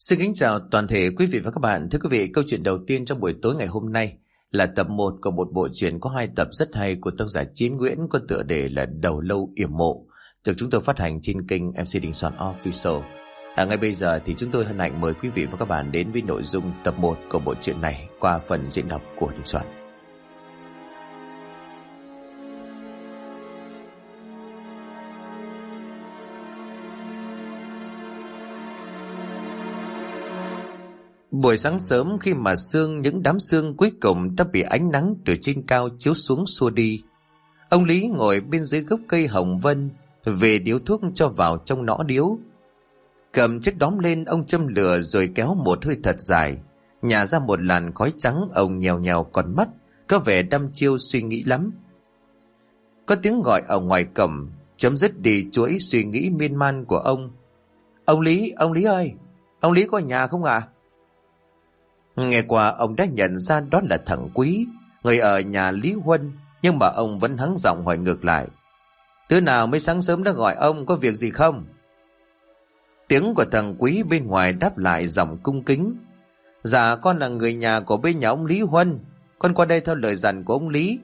Xin kính chào toàn thể quý vị và các bạn. Thưa quý vị, câu chuyện đầu tiên trong buổi tối ngày hôm nay là tập 1 của một bộ truyện có hai tập rất hay của tác giả Chiến Nguyễn có tựa đề là Đầu Lâu Yểm Mộ, được chúng tôi phát hành trên kênh MC Đình Soạn Official. À, ngay bây giờ thì chúng tôi hân hạnh mời quý vị và các bạn đến với nội dung tập 1 của bộ truyện này qua phần diễn đọc của Đình Soạn. Buổi sáng sớm khi mà sương những đám sương cuối cùng đã bị ánh nắng từ trên cao chiếu xuống xua đi. Ông Lý ngồi bên dưới gốc cây hồng vân, về điếu thuốc cho vào trong nõ điếu. Cầm chiếc đóm lên ông châm lửa rồi kéo một hơi thật dài, nhà ra một làn khói trắng ông nhèo nhèo còn mắt, có vẻ đăm chiêu suy nghĩ lắm. Có tiếng gọi ở ngoài cổng, chấm dứt đi chuỗi suy nghĩ miên man của ông. Ông Lý, ông Lý ơi, ông Lý có nhà không ạ? À? Nghe qua ông đã nhận ra đó là thằng Quý, người ở nhà Lý Huân, nhưng mà ông vẫn hắng giọng hỏi ngược lại. Đứa nào mới sáng sớm đã gọi ông có việc gì không? Tiếng của thằng Quý bên ngoài đáp lại giọng cung kính. Dạ con là người nhà của bên nhà ông Lý Huân, con qua đây theo lời dặn của ông Lý,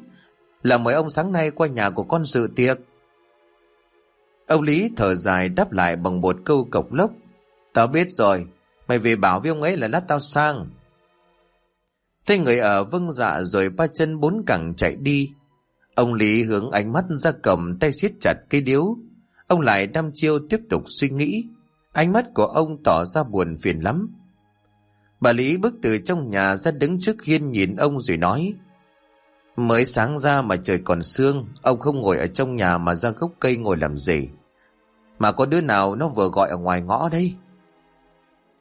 là mời ông sáng nay qua nhà của con dự tiệc. Ông Lý thở dài đáp lại bằng một câu cộc lốc. Tao biết rồi, mày về bảo với ông ấy là lát tao sang. Thấy người ở vâng dạ rồi ba chân bốn cẳng chạy đi. Ông Lý hướng ánh mắt ra cầm tay siết chặt cây điếu. Ông lại đăm chiêu tiếp tục suy nghĩ. Ánh mắt của ông tỏ ra buồn phiền lắm. Bà Lý bước từ trong nhà ra đứng trước hiên nhìn ông rồi nói. Mới sáng ra mà trời còn sương, ông không ngồi ở trong nhà mà ra gốc cây ngồi làm gì. Mà có đứa nào nó vừa gọi ở ngoài ngõ đây?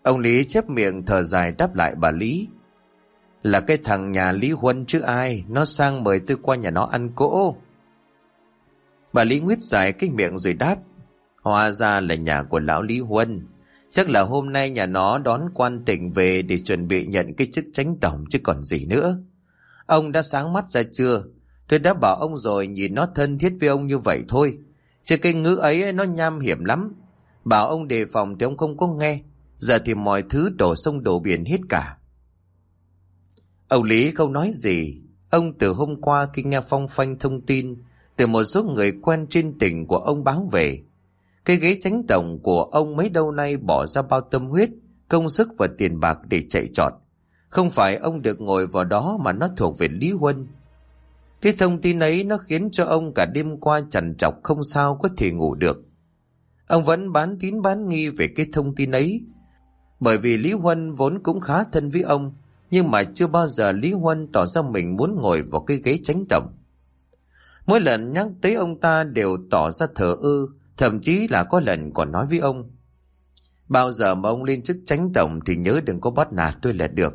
Ông Lý chép miệng thở dài đáp lại bà Lý. Là cái thằng nhà Lý Huân chứ ai, nó sang mời tôi qua nhà nó ăn cỗ. Bà Lý nguyết dài cái miệng rồi đáp, hóa ra là nhà của lão Lý Huân. Chắc là hôm nay nhà nó đón quan tỉnh về để chuẩn bị nhận cái chức tránh tổng chứ còn gì nữa. Ông đã sáng mắt ra chưa? Tôi đã bảo ông rồi nhìn nó thân thiết với ông như vậy thôi. Chứ cái ngữ ấy nó nham hiểm lắm. Bảo ông đề phòng thì ông không có nghe. Giờ thì mọi thứ đổ sông đổ biển hết cả. Ông Lý không nói gì. Ông từ hôm qua khi nghe phong phanh thông tin từ một số người quen trên tỉnh của ông báo về. Cái ghế tránh tổng của ông mấy đâu nay bỏ ra bao tâm huyết, công sức và tiền bạc để chạy trọt. Không phải ông được ngồi vào đó mà nó thuộc về Lý Huân. Cái thông tin ấy nó khiến cho ông cả đêm qua chằn chọc không sao có thể ngủ được. Ông vẫn bán tín bán nghi về cái thông tin ấy. Bởi vì Lý Huân vốn cũng khá thân với ông, nhưng mà chưa bao giờ Lý Huân tỏ ra mình muốn ngồi vào cái ghế tránh tổng. Mỗi lần nhắc tới ông ta đều tỏ ra thờ ơ, thậm chí là có lần còn nói với ông. Bao giờ mà ông lên chức tránh tổng thì nhớ đừng có bắt nạt tôi là được.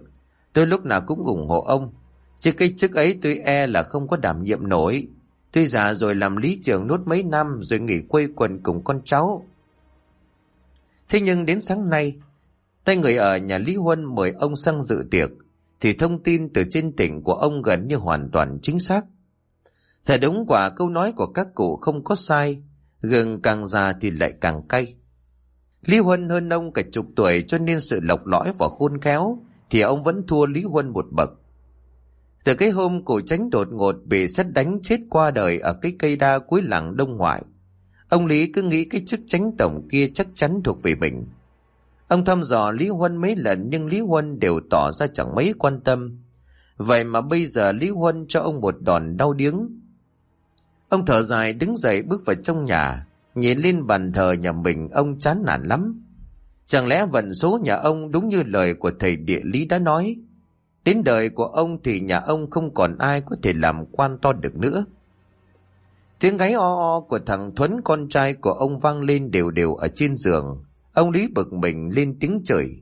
Tôi lúc nào cũng ủng hộ ông. Chứ cái chức ấy tôi e là không có đảm nhiệm nổi. Tôi già rồi làm lý trưởng nốt mấy năm rồi nghỉ quây quần cùng con cháu. Thế nhưng đến sáng nay, tay người ở nhà Lý Huân mời ông sang dự tiệc thì thông tin từ trên tỉnh của ông gần như hoàn toàn chính xác. Thật đúng quả câu nói của các cụ không có sai, gừng càng già thì lại càng cay. Lý Huân hơn ông cả chục tuổi cho nên sự lọc lõi và khôn khéo thì ông vẫn thua Lý Huân một bậc. Từ cái hôm cổ tránh đột ngột bị xét đánh chết qua đời ở cái cây đa cuối làng Đông Ngoại, ông Lý cứ nghĩ cái chức tránh tổng kia chắc chắn thuộc về mình. Ông thăm dò Lý Huân mấy lần nhưng Lý Huân đều tỏ ra chẳng mấy quan tâm. Vậy mà bây giờ Lý Huân cho ông một đòn đau điếng. Ông thở dài đứng dậy bước vào trong nhà, nhìn lên bàn thờ nhà mình ông chán nản lắm. Chẳng lẽ vận số nhà ông đúng như lời của thầy địa lý đã nói? Đến đời của ông thì nhà ông không còn ai có thể làm quan to được nữa. Tiếng gáy o o của thằng Thuấn con trai của ông vang lên đều đều ở trên giường. Ông Lý bực mình lên tiếng trời.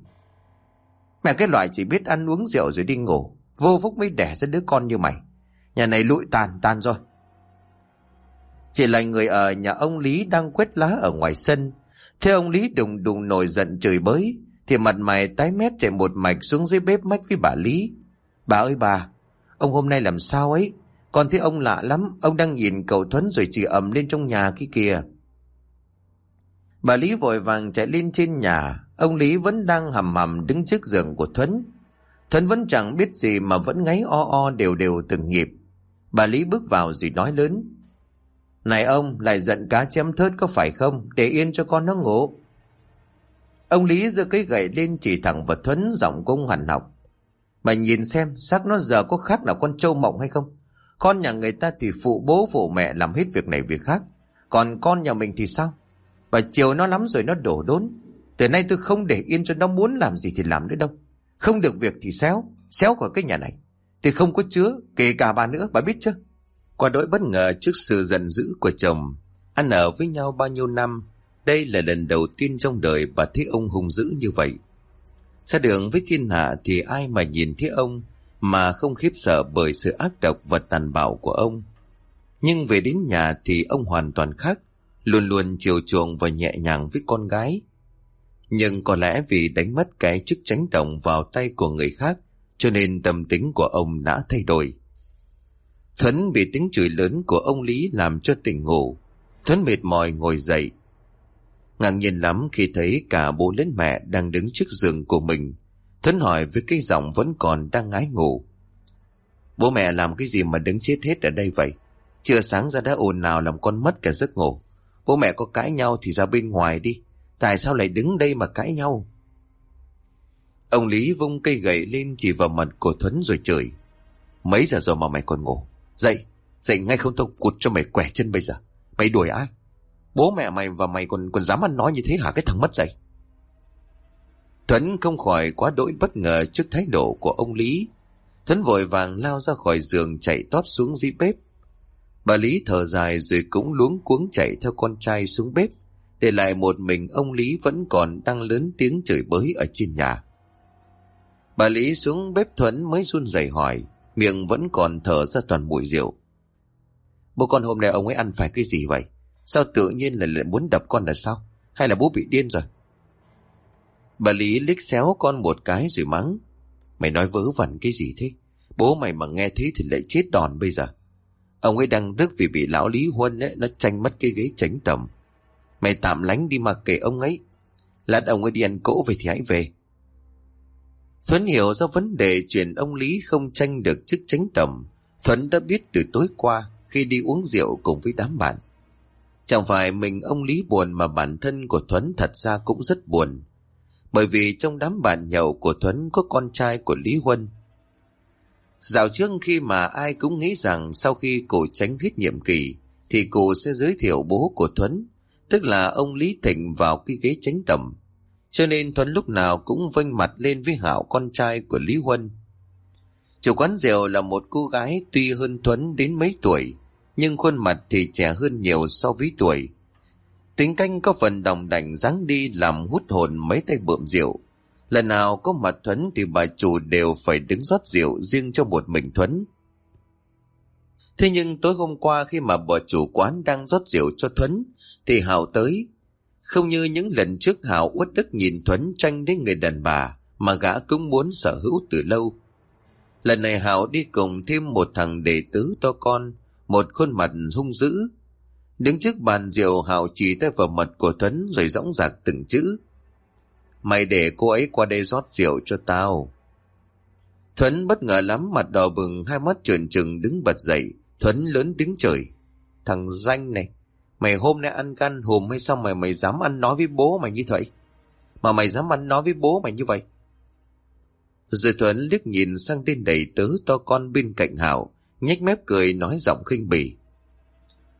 Mẹ cái loại chỉ biết ăn uống rượu rồi đi ngủ. Vô phúc mới đẻ ra đứa con như mày. Nhà này lụi tàn tan rồi. Chỉ là người ở nhà ông Lý đang quét lá ở ngoài sân. Thế ông Lý đùng đùng nổi giận chửi bới. Thì mặt mày tái mét chạy một mạch xuống dưới bếp mách với bà Lý. Bà ơi bà, ông hôm nay làm sao ấy? Con thấy ông lạ lắm, ông đang nhìn cậu thuấn rồi chỉ ầm lên trong nhà kia kìa. Bà Lý vội vàng chạy lên trên nhà, Ông Lý vẫn đang hầm hầm đứng trước giường của Thuấn. Thuấn vẫn chẳng biết gì mà vẫn ngáy o o đều đều từng nhịp. Bà Lý bước vào rồi nói lớn. Này ông, lại giận cá chém thớt có phải không? Để yên cho con nó ngủ. Ông Lý giơ cái gậy lên chỉ thẳng vào Thuấn giọng cung hẳn học. Mày nhìn xem xác nó giờ có khác nào con trâu mộng hay không? Con nhà người ta thì phụ bố phụ mẹ làm hết việc này việc khác. Còn con nhà mình thì sao? Bà chiều nó lắm rồi nó đổ đốn. Từ nay tôi không để yên cho nó muốn làm gì thì làm nữa đâu. Không được việc thì xéo, xéo khỏi cái nhà này. Thì không có chứa, kể cả bà nữa, bà biết chứ? Qua đỗi bất ngờ trước sự giận dữ của chồng, ăn ở với nhau bao nhiêu năm, đây là lần đầu tiên trong đời bà thấy ông hung dữ như vậy. Ra đường với thiên hạ thì ai mà nhìn thấy ông mà không khiếp sợ bởi sự ác độc và tàn bạo của ông. Nhưng về đến nhà thì ông hoàn toàn khác, luôn luôn chiều chuộng và nhẹ nhàng với con gái. Nhưng có lẽ vì đánh mất cái chức tránh tổng vào tay của người khác, cho nên tâm tính của ông đã thay đổi. Thuấn bị tiếng chửi lớn của ông Lý làm cho tỉnh ngủ. Thuấn mệt mỏi ngồi dậy. Ngạc nhiên lắm khi thấy cả bố lẫn mẹ đang đứng trước giường của mình. Thuấn hỏi với cái giọng vẫn còn đang ngái ngủ. Bố mẹ làm cái gì mà đứng chết hết ở đây vậy? Chưa sáng ra đã ồn nào làm con mất cả giấc ngủ. Bố mẹ có cãi nhau thì ra bên ngoài đi. Tại sao lại đứng đây mà cãi nhau? Ông Lý vung cây gậy lên chỉ vào mặt của Thuấn rồi chửi. Mấy giờ rồi mà mày còn ngủ? Dậy, dậy ngay không tao cụt cho mày quẻ chân bây giờ. Mày đuổi ai? Bố mẹ mày và mày còn còn dám ăn nói như thế hả cái thằng mất dậy? Thuấn không khỏi quá đỗi bất ngờ trước thái độ của ông Lý. Thuấn vội vàng lao ra khỏi giường chạy tót xuống dưới bếp. Bà Lý thở dài rồi cũng luống cuống chạy theo con trai xuống bếp. Để lại một mình ông Lý vẫn còn đang lớn tiếng chửi bới ở trên nhà. Bà Lý xuống bếp thuẫn mới run rẩy hỏi, miệng vẫn còn thở ra toàn mùi rượu. Bố con hôm nay ông ấy ăn phải cái gì vậy? Sao tự nhiên là lại muốn đập con là sao? Hay là bố bị điên rồi? Bà Lý liếc xéo con một cái rồi mắng. Mày nói vớ vẩn cái gì thế? Bố mày mà nghe thế thì lại chết đòn bây giờ. Ông ấy đang tức vì bị lão Lý Huân ấy, nó tranh mất cái ghế tránh tầm. Mày tạm lánh đi mà kể ông ấy. Lát ông ấy đi ăn cỗ về thì hãy về. Thuấn hiểu ra vấn đề chuyện ông Lý không tranh được chức tránh tầm. Thuấn đã biết từ tối qua khi đi uống rượu cùng với đám bạn. Chẳng phải mình ông Lý buồn mà bản thân của Thuấn thật ra cũng rất buồn. Bởi vì trong đám bạn nhậu của Thuấn có con trai của Lý Huân. Dạo trước khi mà ai cũng nghĩ rằng sau khi cổ tránh hết nhiệm kỳ thì cụ sẽ giới thiệu bố của Thuấn, tức là ông Lý Thịnh vào cái ghế tránh tầm. Cho nên Thuấn lúc nào cũng vênh mặt lên với Hảo con trai của Lý Huân. Chủ quán rượu là một cô gái tuy hơn Thuấn đến mấy tuổi, nhưng khuôn mặt thì trẻ hơn nhiều so với tuổi. Tính canh có phần đồng đảnh dáng đi làm hút hồn mấy tay bượm rượu. Lần nào có mặt Thuấn thì bà chủ đều phải đứng rót rượu riêng cho một mình Thuấn. Thế nhưng tối hôm qua khi mà bà chủ quán đang rót rượu cho Thuấn thì Hảo tới. Không như những lần trước Hảo uất đức nhìn Thuấn tranh đến người đàn bà mà gã cũng muốn sở hữu từ lâu. Lần này Hảo đi cùng thêm một thằng đệ tứ to con, một khuôn mặt hung dữ. Đứng trước bàn rượu Hảo chỉ tay vào mặt của Thuấn rồi dõng dạc từng chữ. Mày để cô ấy qua đây rót rượu cho tao. Thuấn bất ngờ lắm mặt đỏ bừng hai mắt trợn trừng đứng bật dậy. Thuấn lớn đứng trời. Thằng danh này, mày hôm nay ăn gan hùm hay sao mày mày dám ăn nói với bố mày như vậy? Mà mày dám ăn nói với bố mày như vậy? Rồi Thuấn liếc nhìn sang tên đầy tớ to con bên cạnh Hảo, nhếch mép cười nói giọng khinh bỉ.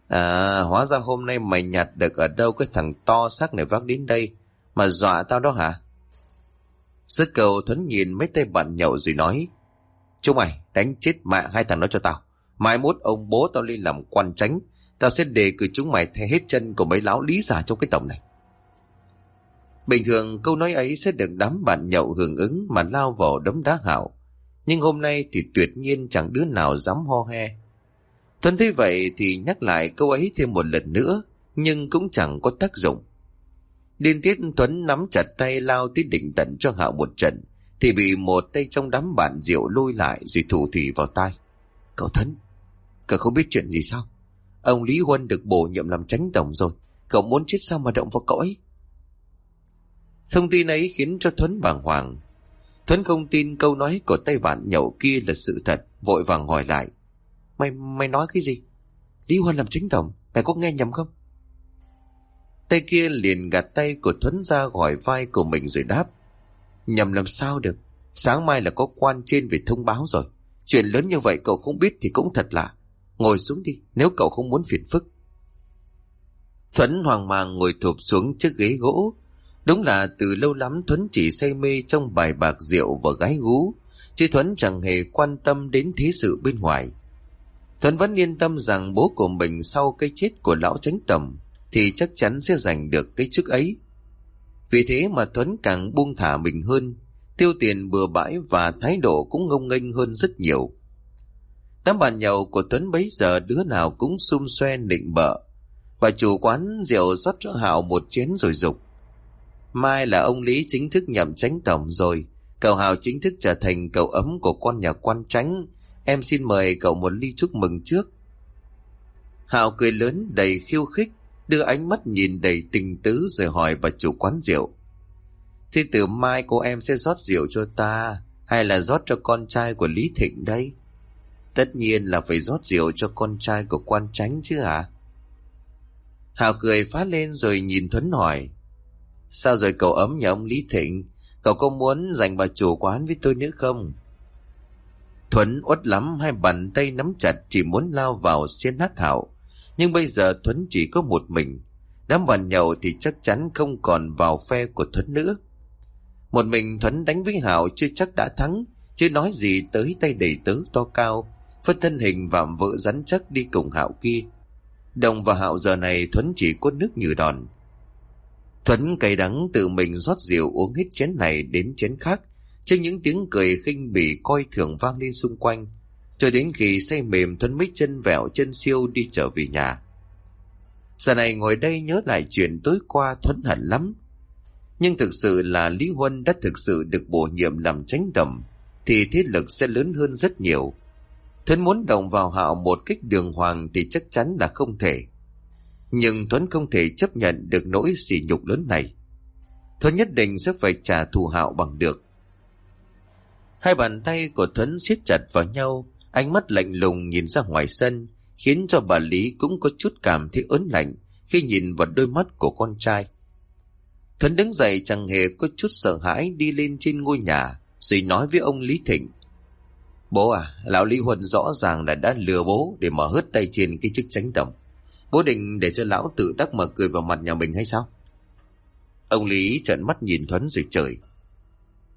À, hóa ra hôm nay mày nhặt được ở đâu cái thằng to xác này vác đến đây, mà dọa tao đó hả? Dứt cầu Thuấn nhìn mấy tay bạn nhậu rồi nói, Chúng mày đánh chết mẹ hai thằng đó cho tao. Mai mốt ông bố tao lên làm quan tránh, tao sẽ đề cử chúng mày thay hết chân của mấy lão lý giả trong cái tổng này. Bình thường câu nói ấy sẽ được đám bạn nhậu hưởng ứng mà lao vào đấm đá hảo. Nhưng hôm nay thì tuyệt nhiên chẳng đứa nào dám ho he. Thân thế vậy thì nhắc lại câu ấy thêm một lần nữa, nhưng cũng chẳng có tác dụng. Điên tiết Tuấn nắm chặt tay lao tới định tận cho Hạo một trận, thì bị một tay trong đám bạn rượu lôi lại rồi thủ thỉ vào tai. Cậu Thuấn, cậu không biết chuyện gì sao? Ông Lý Huân được bổ nhiệm làm tránh tổng rồi, cậu muốn chết sao mà động vào cậu ấy? Thông tin ấy khiến cho Thuấn bàng hoàng. Thuấn không tin câu nói của tay bạn nhậu kia là sự thật, vội vàng hỏi lại. Mày mày nói cái gì? Lý Huân làm chính tổng, mày có nghe nhầm không? Tay kia liền gạt tay của Thuấn ra gọi vai của mình rồi đáp. Nhầm làm sao được, sáng mai là có quan trên về thông báo rồi. Chuyện lớn như vậy cậu không biết thì cũng thật lạ. Ngồi xuống đi, nếu cậu không muốn phiền phức. Thuấn hoang mang ngồi thụp xuống chiếc ghế gỗ. Đúng là từ lâu lắm Thuấn chỉ say mê trong bài bạc rượu và gái gú, chứ Thuấn chẳng hề quan tâm đến thế sự bên ngoài. Thuấn vẫn yên tâm rằng bố của mình sau cái chết của lão tránh tầm thì chắc chắn sẽ giành được cái chức ấy. Vì thế mà Thuấn càng buông thả mình hơn, tiêu tiền bừa bãi và thái độ cũng ngông nghênh hơn rất nhiều. Đám bàn nhậu của Tuấn bấy giờ đứa nào cũng xung xoe nịnh bợ. Bà chủ quán rượu rót cho Hạo một chén rồi dục Mai là ông Lý chính thức nhậm tránh tổng rồi. Cậu Hạo chính thức trở thành cậu ấm của con nhà quan tránh. Em xin mời cậu một ly chúc mừng trước. Hạo cười lớn đầy khiêu khích, đưa ánh mắt nhìn đầy tình tứ rồi hỏi bà chủ quán rượu. Thì từ mai cô em sẽ rót rượu cho ta, hay là rót cho con trai của Lý Thịnh đây? Tất nhiên là phải rót rượu cho con trai của quan tránh chứ hả? À? Hào cười phá lên rồi nhìn Thuấn hỏi. Sao rồi cậu ấm nhà ông Lý Thịnh? Cậu có muốn giành bà chủ quán với tôi nữa không? Thuấn uất lắm hai bàn tay nắm chặt chỉ muốn lao vào xiên hát Hảo. Nhưng bây giờ Thuấn chỉ có một mình. Đám bàn nhậu thì chắc chắn không còn vào phe của Thuấn nữa. Một mình Thuấn đánh với Hảo chưa chắc đã thắng, chứ nói gì tới tay đầy tớ to cao, phất thân hình vạm vỡ rắn chắc đi cùng Hảo kia. Đồng và Hạo giờ này Thuấn chỉ có nước như đòn. Thuấn cay đắng tự mình rót rượu uống hết chén này đến chén khác, trước những tiếng cười khinh bỉ coi thường vang lên xung quanh. Cho đến khi say mềm Thuấn mới chân vẹo chân siêu đi trở về nhà. Giờ này ngồi đây nhớ lại chuyện tối qua Thuấn hận lắm. Nhưng thực sự là Lý Huân đã thực sự được bổ nhiệm làm tránh đầm, thì thế lực sẽ lớn hơn rất nhiều. Thuấn muốn đồng vào hạo một cách đường hoàng thì chắc chắn là không thể. Nhưng Thuấn không thể chấp nhận được nỗi sỉ nhục lớn này. Thuấn nhất định sẽ phải trả thù hạo bằng được. Hai bàn tay của Thuấn siết chặt vào nhau, ánh mắt lạnh lùng nhìn ra ngoài sân, khiến cho bà Lý cũng có chút cảm thấy ớn lạnh khi nhìn vào đôi mắt của con trai. Thuấn đứng dậy chẳng hề có chút sợ hãi đi lên trên ngôi nhà, rồi nói với ông Lý Thịnh. Bố à, lão Lý Huân rõ ràng là đã lừa bố để mở hớt tay trên cái chức tránh tổng. Bố định để cho lão tự đắc mà cười vào mặt nhà mình hay sao? Ông Lý trợn mắt nhìn Thuấn rồi trời.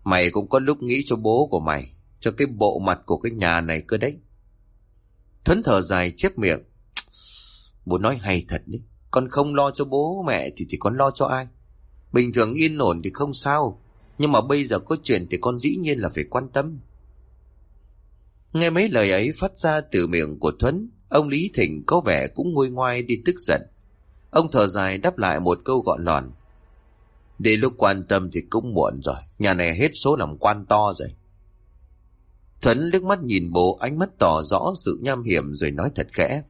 Mày cũng có lúc nghĩ cho bố của mày, cho cái bộ mặt của cái nhà này cơ đấy. Thuấn thở dài chép miệng. Bố nói hay thật đấy, con không lo cho bố mẹ thì thì con lo cho ai. Bình thường yên ổn thì không sao, nhưng mà bây giờ có chuyện thì con dĩ nhiên là phải quan tâm. Nghe mấy lời ấy phát ra từ miệng của Thuấn, ông Lý Thịnh có vẻ cũng nguôi ngoai đi tức giận. Ông thở dài đáp lại một câu gọn lòn. Để lúc quan tâm thì cũng muộn rồi, nhà này hết số làm quan to rồi. Thuấn liếc mắt nhìn bố ánh mắt tỏ rõ sự nham hiểm rồi nói thật khẽ.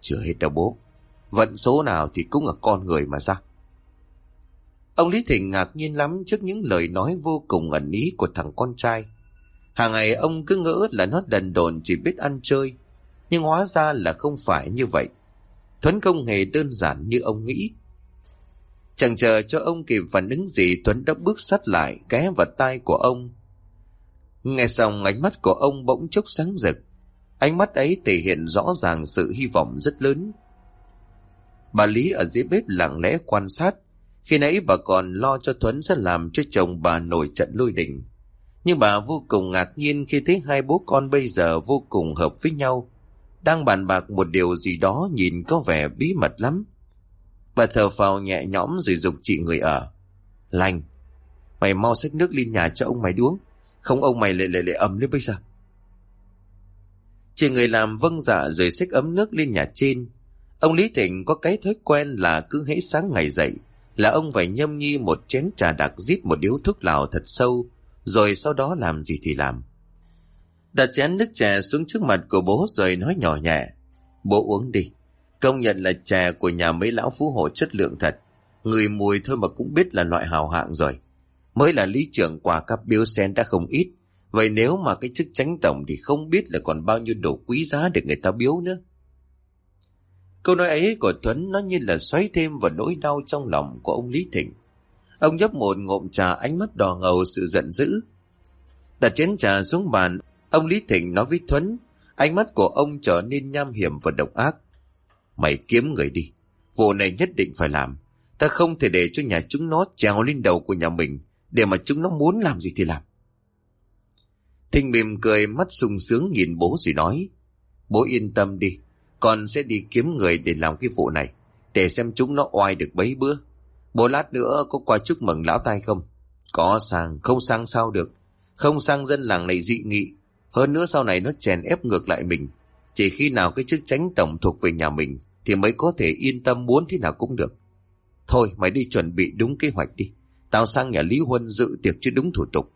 Chưa hết đâu bố, vận số nào thì cũng là con người mà ra. Ông Lý Thịnh ngạc nhiên lắm trước những lời nói vô cùng ẩn ý của thằng con trai. Hàng ngày ông cứ ngỡ là nó đần đồn chỉ biết ăn chơi. Nhưng hóa ra là không phải như vậy. Thuấn không hề đơn giản như ông nghĩ. Chẳng chờ cho ông kịp phản ứng gì Tuấn đã bước sát lại ghé vào tai của ông. Nghe xong ánh mắt của ông bỗng chốc sáng rực. Ánh mắt ấy thể hiện rõ ràng sự hy vọng rất lớn. Bà Lý ở dưới bếp lặng lẽ quan sát. Khi nãy bà còn lo cho Thuấn sẽ làm cho chồng bà nổi trận lôi đình. Nhưng bà vô cùng ngạc nhiên khi thấy hai bố con bây giờ vô cùng hợp với nhau. Đang bàn bạc một điều gì đó nhìn có vẻ bí mật lắm. Bà thở phào nhẹ nhõm rồi dục chị người ở. Lành, mày mau xách nước lên nhà cho ông mày uống. Không ông mày lại lại lại ấm lên bây giờ. Chị người làm vâng dạ rồi xách ấm nước lên nhà trên. Ông Lý Thịnh có cái thói quen là cứ hễ sáng ngày dậy, là ông phải nhâm nhi một chén trà đặc rít một điếu thuốc lào thật sâu, rồi sau đó làm gì thì làm. Đặt chén nước chè xuống trước mặt của bố rồi nói nhỏ nhẹ. Bố uống đi. Công nhận là chè của nhà mấy lão phú hộ chất lượng thật. Người mùi thôi mà cũng biết là loại hào hạng rồi. Mới là lý trưởng quả cấp biếu sen đã không ít. Vậy nếu mà cái chức tránh tổng thì không biết là còn bao nhiêu đồ quý giá để người ta biếu nữa. Câu nói ấy của Tuấn nó như là xoáy thêm vào nỗi đau trong lòng của ông Lý Thịnh. Ông nhấp một ngụm trà ánh mắt đỏ ngầu sự giận dữ. Đặt chén trà xuống bàn, ông Lý Thịnh nói với Tuấn, ánh mắt của ông trở nên nham hiểm và độc ác. Mày kiếm người đi, vụ này nhất định phải làm. Ta không thể để cho nhà chúng nó trèo lên đầu của nhà mình, để mà chúng nó muốn làm gì thì làm. Thinh mỉm cười mắt sung sướng nhìn bố rồi nói, bố yên tâm đi, con sẽ đi kiếm người để làm cái vụ này, để xem chúng nó oai được bấy bữa. Bố lát nữa có qua chúc mừng lão tai không? Có sang, không sang sao được. Không sang dân làng này dị nghị. Hơn nữa sau này nó chèn ép ngược lại mình. Chỉ khi nào cái chức tránh tổng thuộc về nhà mình thì mới có thể yên tâm muốn thế nào cũng được. Thôi mày đi chuẩn bị đúng kế hoạch đi. Tao sang nhà Lý Huân dự tiệc chứ đúng thủ tục.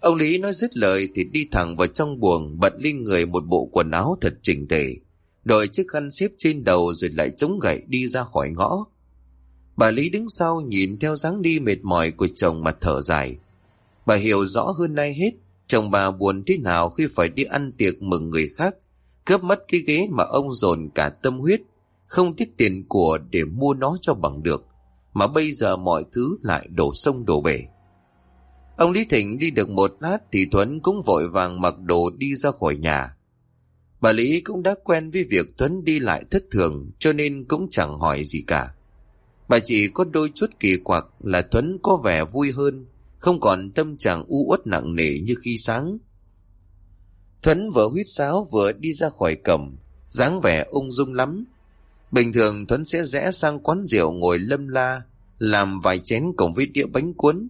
Ông Lý nói dứt lời thì đi thẳng vào trong buồng bật lên người một bộ quần áo thật chỉnh tề. Đội chiếc khăn xếp trên đầu rồi lại chống gậy đi ra khỏi ngõ. Bà Lý đứng sau nhìn theo dáng đi mệt mỏi của chồng mà thở dài. Bà hiểu rõ hơn nay hết, chồng bà buồn thế nào khi phải đi ăn tiệc mừng người khác, cướp mất cái ghế mà ông dồn cả tâm huyết, không tiếc tiền của để mua nó cho bằng được, mà bây giờ mọi thứ lại đổ sông đổ bể. Ông Lý Thịnh đi được một lát thì Tuấn cũng vội vàng mặc đồ đi ra khỏi nhà. Bà Lý cũng đã quen với việc Tuấn đi lại thất thường cho nên cũng chẳng hỏi gì cả. Bà chỉ có đôi chút kỳ quặc là Tuấn có vẻ vui hơn, không còn tâm trạng u uất nặng nề như khi sáng. Tuấn vừa huyết sáo vừa đi ra khỏi cổng, dáng vẻ ung dung lắm. Bình thường Thuấn sẽ rẽ sang quán rượu ngồi lâm la, làm vài chén cùng với đĩa bánh cuốn.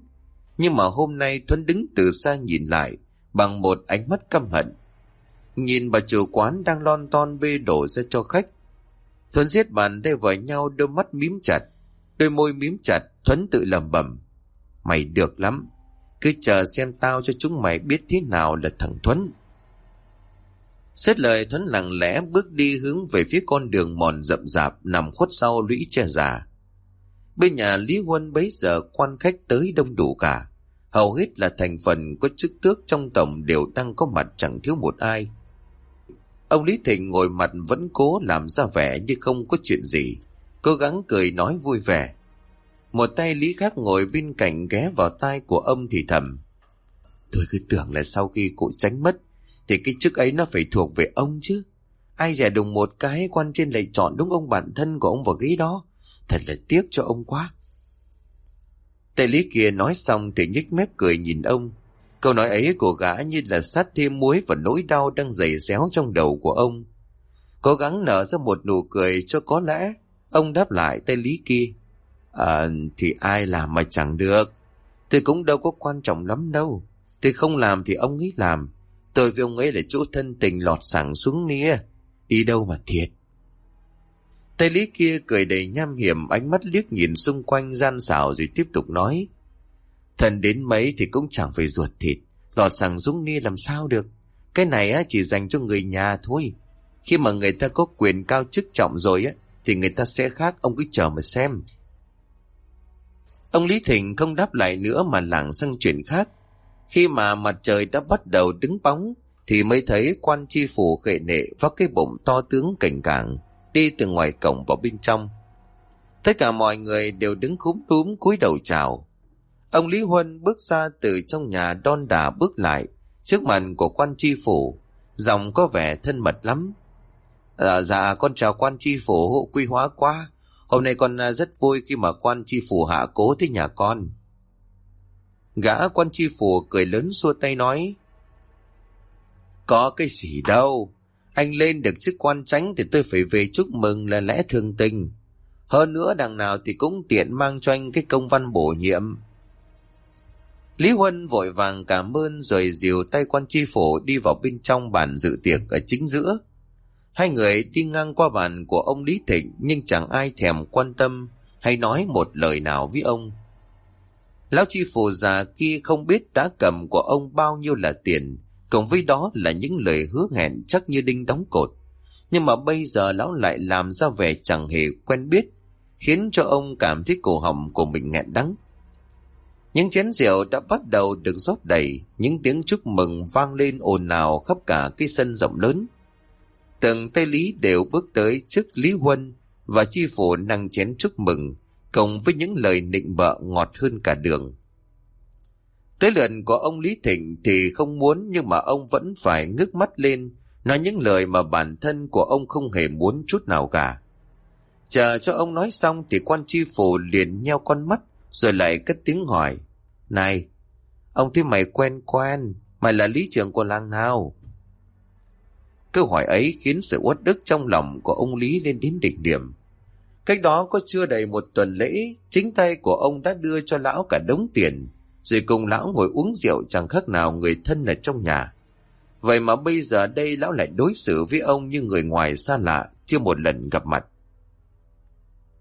Nhưng mà hôm nay Thuấn đứng từ xa nhìn lại, bằng một ánh mắt căm hận. Nhìn bà chủ quán đang lon ton bê đổ ra cho khách. Thuấn giết bàn tay vào nhau đôi mắt mím chặt. Đôi môi mím chặt, Thuấn tự lầm bẩm Mày được lắm. Cứ chờ xem tao cho chúng mày biết thế nào là thằng Thuấn. Xét lời Thuấn lặng lẽ bước đi hướng về phía con đường mòn rậm rạp nằm khuất sau lũy che già. Bên nhà Lý Huân bấy giờ quan khách tới đông đủ cả. Hầu hết là thành phần có chức tước trong tổng đều đang có mặt chẳng thiếu một ai. Ông Lý Thịnh ngồi mặt vẫn cố làm ra vẻ như không có chuyện gì cố gắng cười nói vui vẻ. Một tay Lý Khắc ngồi bên cạnh ghé vào tai của ông thì thầm. Tôi cứ tưởng là sau khi cụ tránh mất, thì cái chức ấy nó phải thuộc về ông chứ. Ai dè đùng một cái quan trên lại chọn đúng ông bản thân của ông vào ghế đó. Thật là tiếc cho ông quá. Tay Lý kia nói xong thì nhích mép cười nhìn ông. Câu nói ấy của gã như là sát thêm muối và nỗi đau đang dày xéo trong đầu của ông. Cố gắng nở ra một nụ cười cho có lẽ Ông đáp lại tay Lý kia. À, thì ai làm mà chẳng được. Thì cũng đâu có quan trọng lắm đâu. Thì không làm thì ông ấy làm. Tôi với ông ấy là chỗ thân tình lọt sảng xuống nia. Đi đâu mà thiệt. Tay Lý kia cười đầy nham hiểm, ánh mắt liếc nhìn xung quanh gian xảo rồi tiếp tục nói. Thần đến mấy thì cũng chẳng phải ruột thịt. Lọt sảng xuống nia làm sao được. Cái này á, chỉ dành cho người nhà thôi. Khi mà người ta có quyền cao chức trọng rồi á, thì người ta sẽ khác, ông cứ chờ mà xem. Ông Lý Thịnh không đáp lại nữa mà lảng sang chuyện khác. Khi mà mặt trời đã bắt đầu đứng bóng thì mới thấy quan chi phủ khệ nệ vác cái bụng to tướng cảnh cảng đi từ ngoài cổng vào bên trong. Tất cả mọi người đều đứng khúm túm cúi đầu chào. Ông Lý Huân bước ra từ trong nhà đon đà bước lại trước mặt của quan chi phủ, giọng có vẻ thân mật lắm. À, dạ con chào quan tri phủ hộ quy hóa quá. Hôm nay con à, rất vui khi mà quan tri phủ hạ cố tới nhà con. Gã quan tri phủ cười lớn xua tay nói. Có cái gì đâu. Anh lên được chức quan tránh thì tôi phải về chúc mừng là lẽ thường tình. Hơn nữa đằng nào thì cũng tiện mang cho anh cái công văn bổ nhiệm. Lý Huân vội vàng cảm ơn rồi dìu tay quan tri phủ đi vào bên trong bàn dự tiệc ở chính giữa. Hai người đi ngang qua bàn của ông Lý Thịnh nhưng chẳng ai thèm quan tâm hay nói một lời nào với ông. Lão chi phù già kia không biết đã cầm của ông bao nhiêu là tiền, cộng với đó là những lời hứa hẹn chắc như đinh đóng cột. Nhưng mà bây giờ lão lại làm ra vẻ chẳng hề quen biết, khiến cho ông cảm thấy cổ họng của mình nghẹn đắng. Những chén rượu đã bắt đầu được rót đầy, những tiếng chúc mừng vang lên ồn ào khắp cả cái sân rộng lớn. Từng tay lý đều bước tới trước Lý Huân và chi phủ năng chén chúc mừng, cộng với những lời nịnh bợ ngọt hơn cả đường. Tới lượt của ông Lý Thịnh thì không muốn nhưng mà ông vẫn phải ngước mắt lên, nói những lời mà bản thân của ông không hề muốn chút nào cả. Chờ cho ông nói xong thì quan chi phủ liền nheo con mắt rồi lại cất tiếng hỏi. Này, ông thấy mày quen quen, mày là lý trưởng của làng nào? Câu hỏi ấy khiến sự uất đức trong lòng của ông Lý lên đến đỉnh điểm. Cách đó có chưa đầy một tuần lễ, chính tay của ông đã đưa cho lão cả đống tiền, rồi cùng lão ngồi uống rượu chẳng khác nào người thân ở trong nhà. Vậy mà bây giờ đây lão lại đối xử với ông như người ngoài xa lạ, chưa một lần gặp mặt.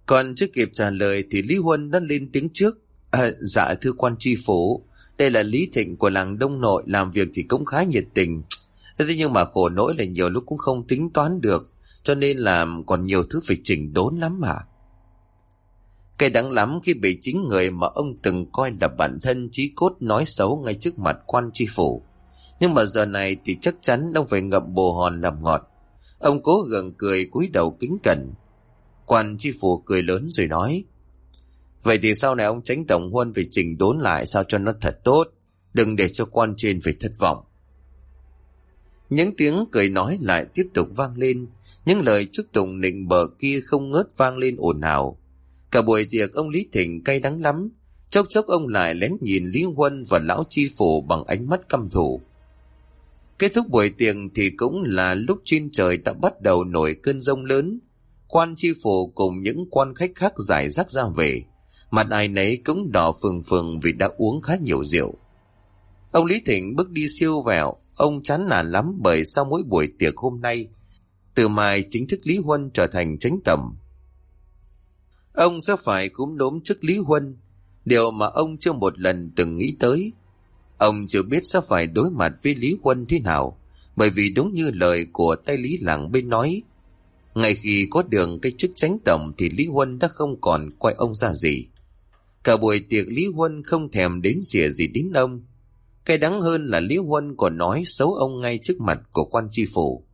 Còn chưa kịp trả lời thì Lý Huân đã lên tiếng trước. À, dạ thưa quan tri phủ, đây là Lý Thịnh của làng Đông Nội làm việc thì cũng khá nhiệt tình. Thế nhưng mà khổ nỗi là nhiều lúc cũng không tính toán được, cho nên là còn nhiều thứ phải chỉnh đốn lắm mà. Cái đắng lắm khi bị chính người mà ông từng coi là bản thân trí cốt nói xấu ngay trước mặt quan tri phủ. Nhưng mà giờ này thì chắc chắn ông phải ngậm bồ hòn làm ngọt. Ông cố gượng cười cúi đầu kính cẩn. Quan tri phủ cười lớn rồi nói. Vậy thì sau này ông tránh tổng huân phải chỉnh đốn lại sao cho nó thật tốt. Đừng để cho quan trên phải thất vọng. Những tiếng cười nói lại tiếp tục vang lên. Những lời chúc tụng nịnh bờ kia không ngớt vang lên ồn ào. Cả buổi tiệc ông Lý Thịnh cay đắng lắm. Chốc chốc ông lại lén nhìn Lý Huân và lão chi phủ bằng ánh mắt căm thù. Kết thúc buổi tiệc thì cũng là lúc trên trời đã bắt đầu nổi cơn rông lớn. Quan chi phủ cùng những quan khách khác giải rác ra về. Mặt ai nấy cũng đỏ phừng phừng vì đã uống khá nhiều rượu. Ông Lý Thịnh bước đi siêu vẹo, ông chán nản lắm bởi sau mỗi buổi tiệc hôm nay, từ mai chính thức Lý Huân trở thành tránh tầm. Ông sẽ phải cúm đốm trước Lý Huân, điều mà ông chưa một lần từng nghĩ tới. Ông chưa biết sẽ phải đối mặt với Lý Huân thế nào, bởi vì đúng như lời của tay Lý Làng bên nói, ngay khi có đường cái chức tránh tổng thì Lý Huân đã không còn quay ông ra gì. Cả buổi tiệc Lý Huân không thèm đến xỉa gì đến ông. Cái đáng hơn là Lý Huân còn nói xấu ông ngay trước mặt của quan tri phủ.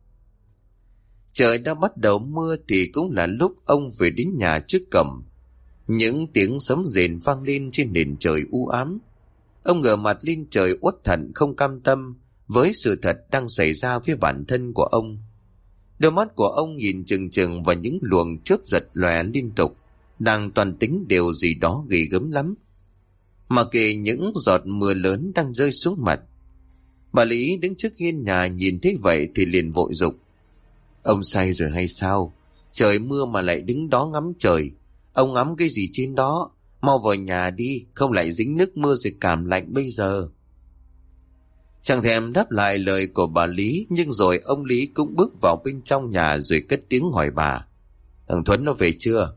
Trời đã bắt đầu mưa thì cũng là lúc ông về đến nhà trước cổng. Những tiếng sấm rền vang lên trên nền trời u ám. Ông ngửa mặt lên trời uất thận không cam tâm với sự thật đang xảy ra với bản thân của ông. Đôi mắt của ông nhìn chừng chừng vào những luồng chớp giật lòe liên tục, đang toàn tính điều gì đó ghê gớm lắm. Mà kể những giọt mưa lớn đang rơi xuống mặt. Bà Lý đứng trước hiên nhà nhìn thấy vậy thì liền vội dục Ông say rồi hay sao? Trời mưa mà lại đứng đó ngắm trời. Ông ngắm cái gì trên đó? Mau vào nhà đi, không lại dính nước mưa rồi cảm lạnh bây giờ. Chẳng thèm đáp lại lời của bà Lý, nhưng rồi ông Lý cũng bước vào bên trong nhà rồi cất tiếng hỏi bà. Thằng Thuấn nó về chưa?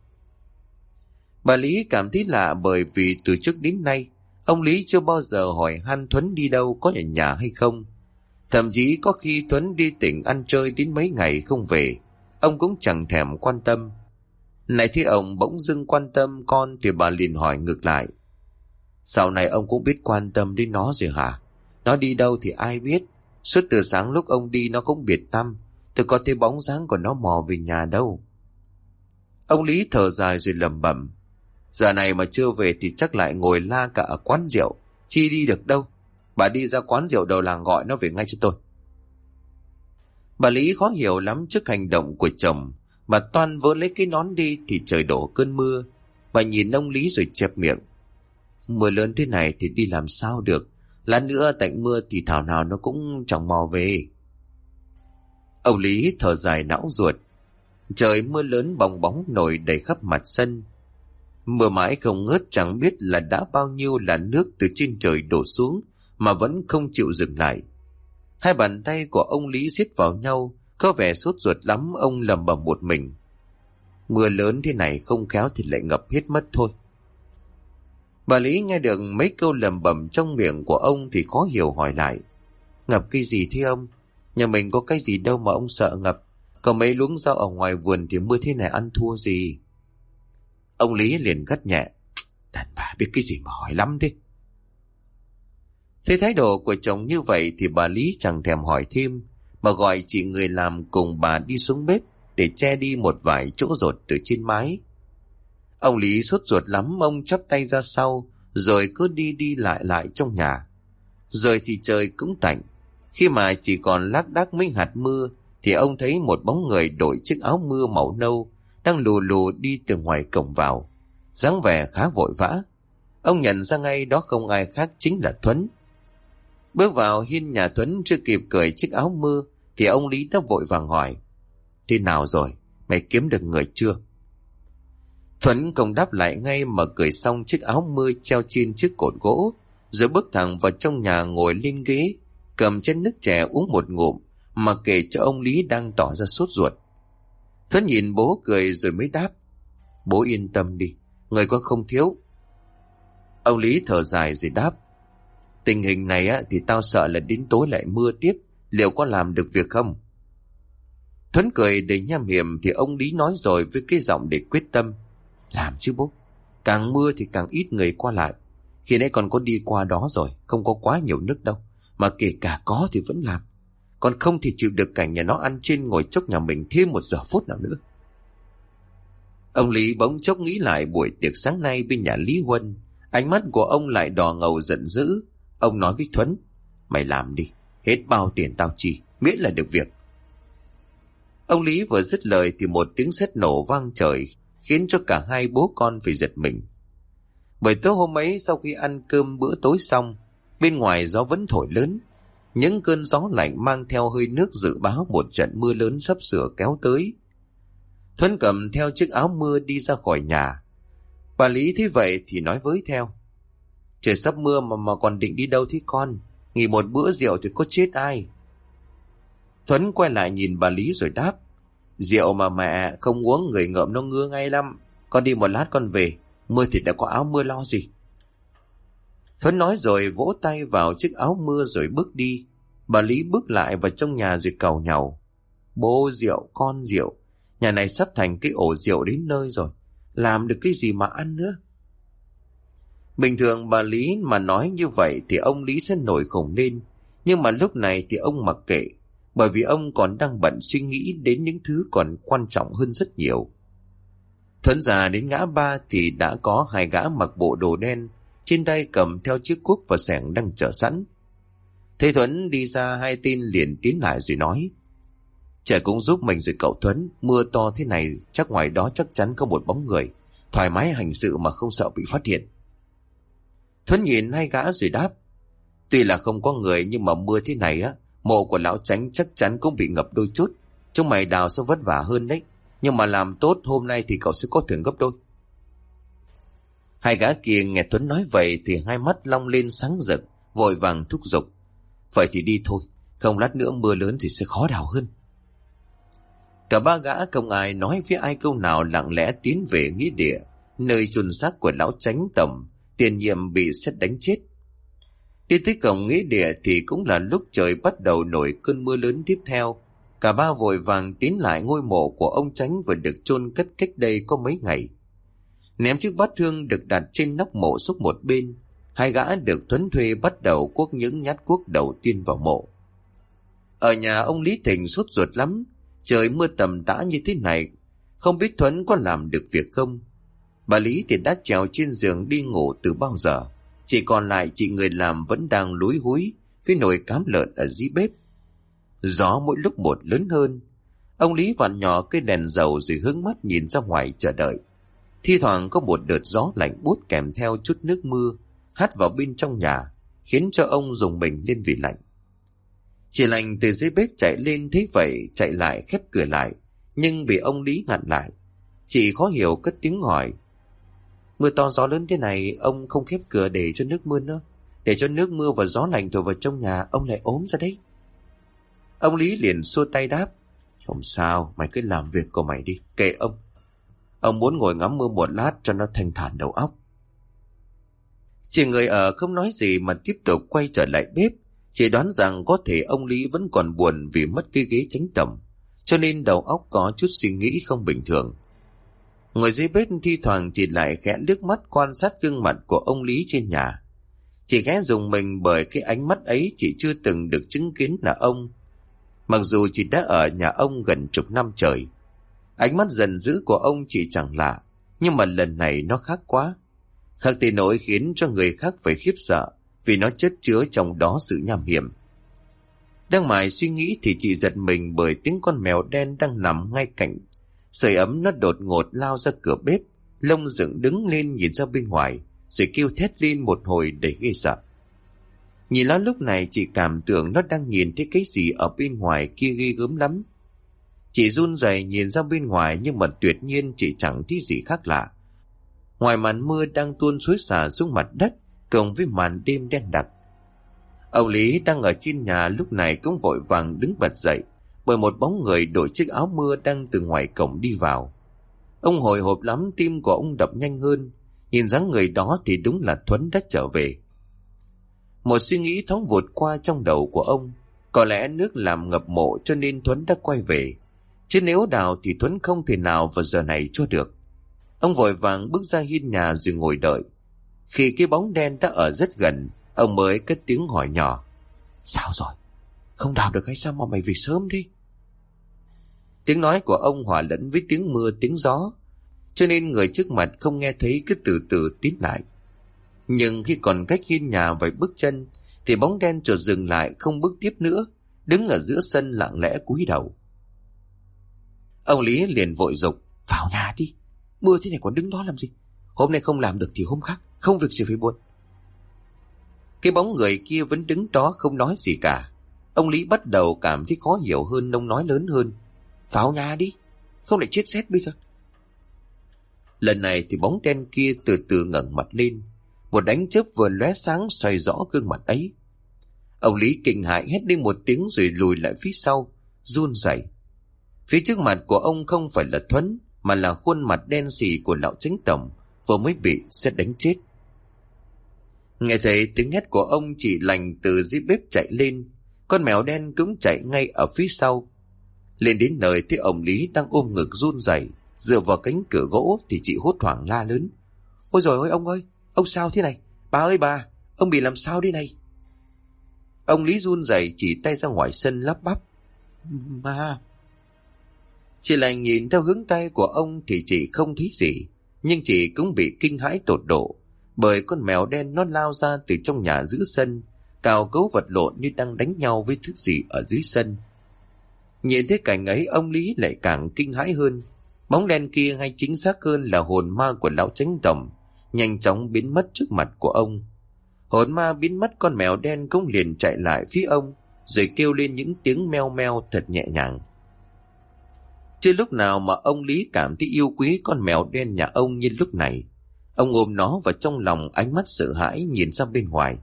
Bà Lý cảm thấy lạ bởi vì từ trước đến nay, ông Lý chưa bao giờ hỏi Han Thuấn đi đâu có ở nhà hay không. Thậm chí có khi Thuấn đi tỉnh ăn chơi đến mấy ngày không về, ông cũng chẳng thèm quan tâm. Này thì ông bỗng dưng quan tâm con thì bà liền hỏi ngược lại. Sau này ông cũng biết quan tâm đến nó rồi hả? Nó đi đâu thì ai biết. Suốt từ sáng lúc ông đi nó cũng biệt tâm. Tôi có thấy bóng dáng của nó mò về nhà đâu. Ông Lý thở dài rồi lầm bẩm Giờ này mà chưa về thì chắc lại ngồi la cả ở quán rượu. Chi đi được đâu. Bà đi ra quán rượu đầu làng gọi nó về ngay cho tôi. Bà Lý khó hiểu lắm trước hành động của chồng. Bà toan vỡ lấy cái nón đi thì trời đổ cơn mưa. Bà nhìn ông Lý rồi chẹp miệng. Mưa lớn thế này thì đi làm sao được. Lát nữa tạnh mưa thì thảo nào nó cũng chẳng mò về. Ông Lý thở dài não ruột. Trời mưa lớn bong bóng nổi đầy khắp mặt sân. Mưa mãi không ngớt chẳng biết là đã bao nhiêu là nước từ trên trời đổ xuống mà vẫn không chịu dừng lại. Hai bàn tay của ông Lý siết vào nhau, có vẻ sốt ruột lắm ông lầm bầm một mình. Mưa lớn thế này không khéo thì lại ngập hết mất thôi. Bà Lý nghe được mấy câu lầm bầm trong miệng của ông thì khó hiểu hỏi lại. Ngập cái gì thế ông? Nhà mình có cái gì đâu mà ông sợ ngập. Còn mấy luống rau ở ngoài vườn thì mưa thế này ăn thua gì? Ông Lý liền gắt nhẹ. Đàn bà biết cái gì mà hỏi lắm thế thế thái độ của chồng như vậy thì bà Lý chẳng thèm hỏi thêm, mà gọi chị người làm cùng bà đi xuống bếp để che đi một vài chỗ rột từ trên mái. Ông Lý sốt ruột lắm, ông chắp tay ra sau, rồi cứ đi đi lại lại trong nhà. Rồi thì trời cũng tạnh. Khi mà chỉ còn lác đác mấy hạt mưa, thì ông thấy một bóng người đội chiếc áo mưa màu nâu, đang lù lù đi từ ngoài cổng vào. dáng vẻ khá vội vã. Ông nhận ra ngay đó không ai khác chính là Thuấn. Bước vào hiên nhà Thuấn chưa kịp cởi chiếc áo mưa, thì ông Lý đã vội vàng hỏi. Thế nào rồi? Mày kiếm được người chưa? Thuấn công đáp lại ngay mà cởi xong chiếc áo mưa treo trên chiếc cột gỗ, rồi bước thẳng vào trong nhà ngồi lên ghế, cầm chén nước chè uống một ngụm, mà kể cho ông Lý đang tỏ ra sốt ruột. Thuấn nhìn bố cười rồi mới đáp. Bố yên tâm đi, người con không thiếu. Ông Lý thở dài rồi đáp. Tình hình này á, thì tao sợ là đến tối lại mưa tiếp, liệu có làm được việc không? Thuấn cười đầy nham hiểm thì ông Lý nói rồi với cái giọng để quyết tâm. Làm chứ bố. Càng mưa thì càng ít người qua lại. Khi nãy còn có đi qua đó rồi, không có quá nhiều nước đâu. Mà kể cả có thì vẫn làm. Còn không thì chịu được cảnh nhà nó ăn trên ngồi chốc nhà mình thêm một giờ phút nào nữa. Ông Lý bỗng chốc nghĩ lại buổi tiệc sáng nay bên nhà Lý Huân. Ánh mắt của ông lại đỏ ngầu giận dữ. Ông nói với Thuấn, mày làm đi, hết bao tiền tao chi, miễn là được việc. Ông Lý vừa dứt lời thì một tiếng sét nổ vang trời khiến cho cả hai bố con phải giật mình. Bởi tối hôm ấy sau khi ăn cơm bữa tối xong, bên ngoài gió vẫn thổi lớn. Những cơn gió lạnh mang theo hơi nước dự báo một trận mưa lớn sắp sửa kéo tới. Thuấn cầm theo chiếc áo mưa đi ra khỏi nhà. Bà Lý thấy vậy thì nói với theo. Trời sắp mưa mà mà còn định đi đâu thế con? Nghỉ một bữa rượu thì có chết ai? Thuấn quay lại nhìn bà Lý rồi đáp. Rượu mà mẹ không uống người ngợm nó ngứa ngay lắm. Con đi một lát con về. Mưa thì đã có áo mưa lo gì. Thuấn nói rồi vỗ tay vào chiếc áo mưa rồi bước đi. Bà Lý bước lại vào trong nhà rồi cầu nhau. Bố rượu, con rượu. Nhà này sắp thành cái ổ rượu đến nơi rồi. Làm được cái gì mà ăn nữa. Bình thường bà Lý mà nói như vậy thì ông Lý sẽ nổi khủng lên. Nhưng mà lúc này thì ông mặc kệ bởi vì ông còn đang bận suy nghĩ đến những thứ còn quan trọng hơn rất nhiều. Thuấn già đến ngã ba thì đã có hai gã mặc bộ đồ đen, trên tay cầm theo chiếc cuốc và sẻng đang chờ sẵn. Thế Thuấn đi ra hai tên liền tiến lại rồi nói, Trời cũng giúp mình rồi cậu Thuấn, mưa to thế này chắc ngoài đó chắc chắn có một bóng người, thoải mái hành sự mà không sợ bị phát hiện. Thuấn nhìn hai gã rồi đáp, Tuy là không có người nhưng mà mưa thế này á, Mộ của lão tránh chắc chắn cũng bị ngập đôi chút. Chúng mày đào sẽ vất vả hơn đấy. Nhưng mà làm tốt hôm nay thì cậu sẽ có thưởng gấp đôi. Hai gã kia nghe Tuấn nói vậy thì hai mắt long lên sáng rực, vội vàng thúc giục. Vậy thì đi thôi, không lát nữa mưa lớn thì sẽ khó đào hơn. Cả ba gã không ai nói với ai câu nào lặng lẽ tiến về nghĩa địa, nơi chôn xác của lão tránh tầm, tiền nhiệm bị xét đánh chết. Đi tới cổng nghĩa địa thì cũng là lúc trời bắt đầu nổi cơn mưa lớn tiếp theo. Cả ba vội vàng tiến lại ngôi mộ của ông Tránh vừa được chôn cất cách đây có mấy ngày. Ném chiếc bát hương được đặt trên nóc mộ xúc một bên. Hai gã được Thuấn thuê bắt đầu cuốc những nhát cuốc đầu tiên vào mộ. Ở nhà ông Lý Thịnh sốt ruột lắm. Trời mưa tầm tã như thế này. Không biết Thuấn có làm được việc không? Bà Lý thì đã trèo trên giường đi ngủ từ bao giờ. Chỉ còn lại chị người làm vẫn đang lúi húi với nồi cám lợn ở dưới bếp. Gió mỗi lúc một lớn hơn. Ông Lý vặn nhỏ cây đèn dầu rồi hướng mắt nhìn ra ngoài chờ đợi. Thi thoảng có một đợt gió lạnh bút kèm theo chút nước mưa hắt vào bên trong nhà, khiến cho ông dùng mình lên vì lạnh. Chị lành từ dưới bếp chạy lên thấy vậy chạy lại khép cửa lại, nhưng bị ông Lý ngăn lại. Chị khó hiểu cất tiếng hỏi, Mưa to gió lớn thế này, Ông không khép cửa để cho nước mưa nữa. Để cho nước mưa và gió lạnh thổi vào trong nhà, Ông lại ốm ra đấy. Ông Lý liền xua tay đáp, Không sao, mày cứ làm việc của mày đi, Kệ ông. Ông muốn ngồi ngắm mưa một lát cho nó thanh thản đầu óc. Chị người ở không nói gì mà tiếp tục quay trở lại bếp Chị đoán rằng có thể ông Lý vẫn còn buồn vì mất cái ghế tránh tầm, Cho nên đầu óc có chút suy nghĩ không bình thường. Ngồi dưới bếp thi thoảng chỉ lại khẽ nước mắt quan sát gương mặt của ông Lý trên nhà. Chị ghé dùng mình bởi cái ánh mắt ấy chị chưa từng được chứng kiến là ông. Mặc dù chị đã ở nhà ông gần chục năm trời. Ánh mắt dần dữ của ông chị chẳng lạ, nhưng mà lần này nó khác quá. Khác tì nỗi khiến cho người khác phải khiếp sợ vì nó chất chứa trong đó sự nham hiểm. Đang mải suy nghĩ thì chị giật mình bởi tiếng con mèo đen đang nằm ngay cạnh. Sợi ấm nó đột ngột lao ra cửa bếp, lông dựng đứng lên nhìn ra bên ngoài, rồi kêu thét lên một hồi để ghê sợ. Nhìn nó lúc này chị cảm tưởng nó đang nhìn thấy cái gì ở bên ngoài kia ghê gớm lắm. Chị run rẩy nhìn ra bên ngoài nhưng mà tuyệt nhiên chị chẳng thấy gì khác lạ. Ngoài màn mưa đang tuôn suối xả xuống mặt đất, cộng với màn đêm đen đặc. Ông Lý đang ở trên nhà lúc này cũng vội vàng đứng bật dậy, bởi một bóng người đổi chiếc áo mưa đang từ ngoài cổng đi vào. Ông hồi hộp lắm tim của ông đập nhanh hơn, nhìn dáng người đó thì đúng là Thuấn đã trở về. Một suy nghĩ thoáng vụt qua trong đầu của ông, có lẽ nước làm ngập mộ cho nên Thuấn đã quay về. Chứ nếu đào thì Thuấn không thể nào vào giờ này cho được. Ông vội vàng bước ra hiên nhà rồi ngồi đợi. Khi cái bóng đen đã ở rất gần, ông mới cất tiếng hỏi nhỏ. Sao rồi? Không đào được hay sao mà mày về sớm đi? Tiếng nói của ông hòa lẫn với tiếng mưa tiếng gió, cho nên người trước mặt không nghe thấy cứ từ từ tiến lại. Nhưng khi còn cách hiên nhà vài bước chân, thì bóng đen chợt dừng lại không bước tiếp nữa, đứng ở giữa sân lặng lẽ cúi đầu. Ông Lý liền vội dục vào nhà đi, mưa thế này còn đứng đó làm gì? Hôm nay không làm được thì hôm khác, không việc gì phải buồn. Cái bóng người kia vẫn đứng đó không nói gì cả. Ông Lý bắt đầu cảm thấy khó hiểu hơn ông nói lớn hơn. Vào nhà đi, không lại chết xét bây giờ. Lần này thì bóng đen kia từ từ ngẩng mặt lên. Một đánh chớp vừa lóe sáng xoay rõ gương mặt ấy. Ông Lý kinh hại hét lên một tiếng rồi lùi lại phía sau, run rẩy. Phía trước mặt của ông không phải là Thuấn, mà là khuôn mặt đen xì của lão chính tổng, vừa mới bị xét đánh chết. Nghe thấy tiếng hét của ông chỉ lành từ dưới bếp chạy lên, con mèo đen cũng chạy ngay ở phía sau. Lên đến nơi thấy ông Lý đang ôm ngực run rẩy dựa vào cánh cửa gỗ thì chị hốt hoảng la lớn. Ôi rồi ôi ông ơi, ông sao thế này? Bà ơi bà, ông bị làm sao đây này? Ông Lý run rẩy chỉ tay ra ngoài sân lắp bắp. Mà... Chị lại nhìn theo hướng tay của ông thì chị không thấy gì, nhưng chị cũng bị kinh hãi tột độ, bởi con mèo đen nó lao ra từ trong nhà giữa sân, cào cấu vật lộn như đang đánh nhau với thứ gì ở dưới sân. Nhìn thấy cảnh ấy ông Lý lại càng kinh hãi hơn. Bóng đen kia hay chính xác hơn là hồn ma của lão tránh tổng, nhanh chóng biến mất trước mặt của ông. Hồn ma biến mất con mèo đen cũng liền chạy lại phía ông, rồi kêu lên những tiếng meo meo thật nhẹ nhàng. Chưa lúc nào mà ông Lý cảm thấy yêu quý con mèo đen nhà ông như lúc này. Ông ôm nó vào trong lòng ánh mắt sợ hãi nhìn ra bên ngoài.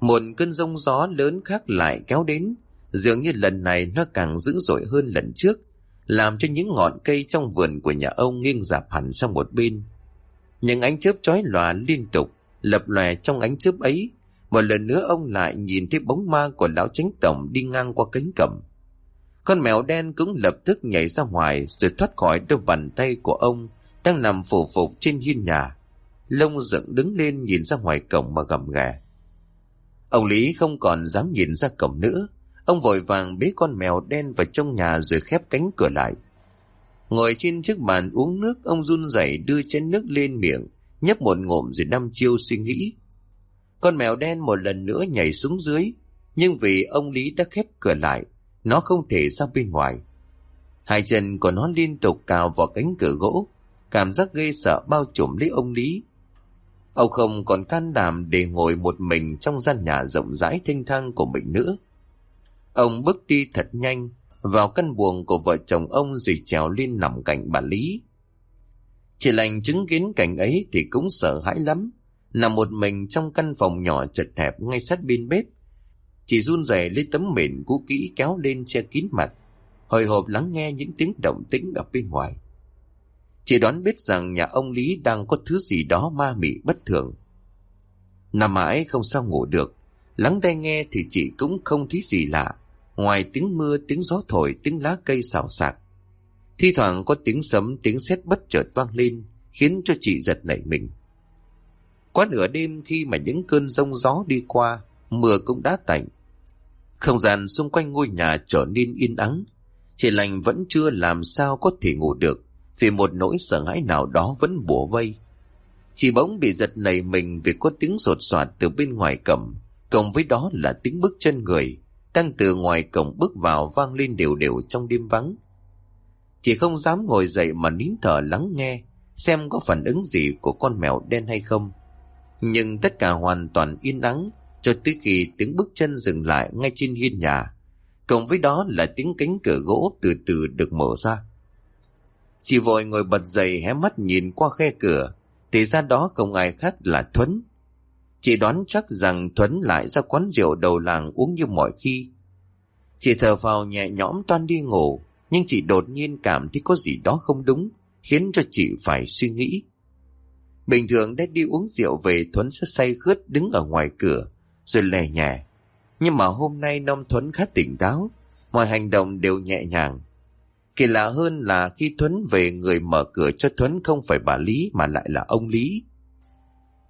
Một cơn rông gió lớn khác lại kéo đến, dường như lần này nó càng dữ dội hơn lần trước, làm cho những ngọn cây trong vườn của nhà ông nghiêng dạp hẳn sang một bên. Những ánh chớp chói lòa liên tục, lập lòe trong ánh chớp ấy, một lần nữa ông lại nhìn thấy bóng ma của lão chánh tổng đi ngang qua cánh cẩm. Con mèo đen cũng lập tức nhảy ra ngoài rồi thoát khỏi đôi bàn tay của ông đang nằm phủ phục trên hiên nhà. Lông dựng đứng lên nhìn ra ngoài cổng mà gầm ghè. Ông Lý không còn dám nhìn ra cổng nữa. Ông vội vàng bế con mèo đen vào trong nhà rồi khép cánh cửa lại. Ngồi trên chiếc bàn uống nước, ông run rẩy đưa chén nước lên miệng, nhấp một ngụm rồi năm chiêu suy nghĩ. Con mèo đen một lần nữa nhảy xuống dưới, nhưng vì ông Lý đã khép cửa lại, nó không thể ra bên ngoài. Hai chân của nó liên tục cào vào cánh cửa gỗ, cảm giác ghê sợ bao trùm lấy ông Lý. Ông không còn can đảm để ngồi một mình trong gian nhà rộng rãi thanh thang của mình nữa. Ông bước đi thật nhanh, vào căn buồng của vợ chồng ông rồi trèo lên nằm cạnh bà Lý. Chị lành chứng kiến cảnh ấy thì cũng sợ hãi lắm. Nằm một mình trong căn phòng nhỏ chật hẹp ngay sát bên bếp. Chị run rẩy lấy tấm mền cũ kỹ kéo lên che kín mặt. Hồi hộp lắng nghe những tiếng động tĩnh ở bên ngoài. Chị đoán biết rằng nhà ông Lý đang có thứ gì đó ma mị bất thường. Nằm mãi không sao ngủ được. Lắng tai nghe thì chị cũng không thấy gì lạ. Ngoài tiếng mưa, tiếng gió thổi, tiếng lá cây xào xạc. Thi thoảng có tiếng sấm, tiếng sét bất chợt vang lên, khiến cho chị giật nảy mình. Quá nửa đêm khi mà những cơn rông gió đi qua, mưa cũng đã tạnh. Không gian xung quanh ngôi nhà trở nên yên ắng. Chị lành vẫn chưa làm sao có thể ngủ được, vì một nỗi sợ hãi nào đó vẫn bủa vây. Chị bỗng bị giật nảy mình vì có tiếng sột soạt từ bên ngoài cầm, cộng với đó là tiếng bước chân người, đang từ ngoài cổng bước vào vang lên đều đều trong đêm vắng. Chị không dám ngồi dậy mà nín thở lắng nghe, xem có phản ứng gì của con mèo đen hay không. Nhưng tất cả hoàn toàn yên ắng, cho tới khi tiếng bước chân dừng lại ngay trên hiên nhà. Cộng với đó là tiếng cánh cửa gỗ từ từ được mở ra. Chị vội ngồi bật dậy hé mắt nhìn qua khe cửa, thì ra đó không ai khác là Thuấn. Chị đoán chắc rằng Thuấn lại ra quán rượu đầu làng uống như mọi khi. Chị thở vào nhẹ nhõm toan đi ngủ, nhưng chị đột nhiên cảm thấy có gì đó không đúng, khiến cho chị phải suy nghĩ. Bình thường đã đi uống rượu về Thuấn sẽ say khướt đứng ở ngoài cửa, rồi lè nhẹ. Nhưng mà hôm nay Nông Thuấn khá tỉnh táo, mọi hành động đều nhẹ nhàng. Kỳ lạ hơn là khi Thuấn về người mở cửa cho Thuấn không phải bà Lý mà lại là ông Lý.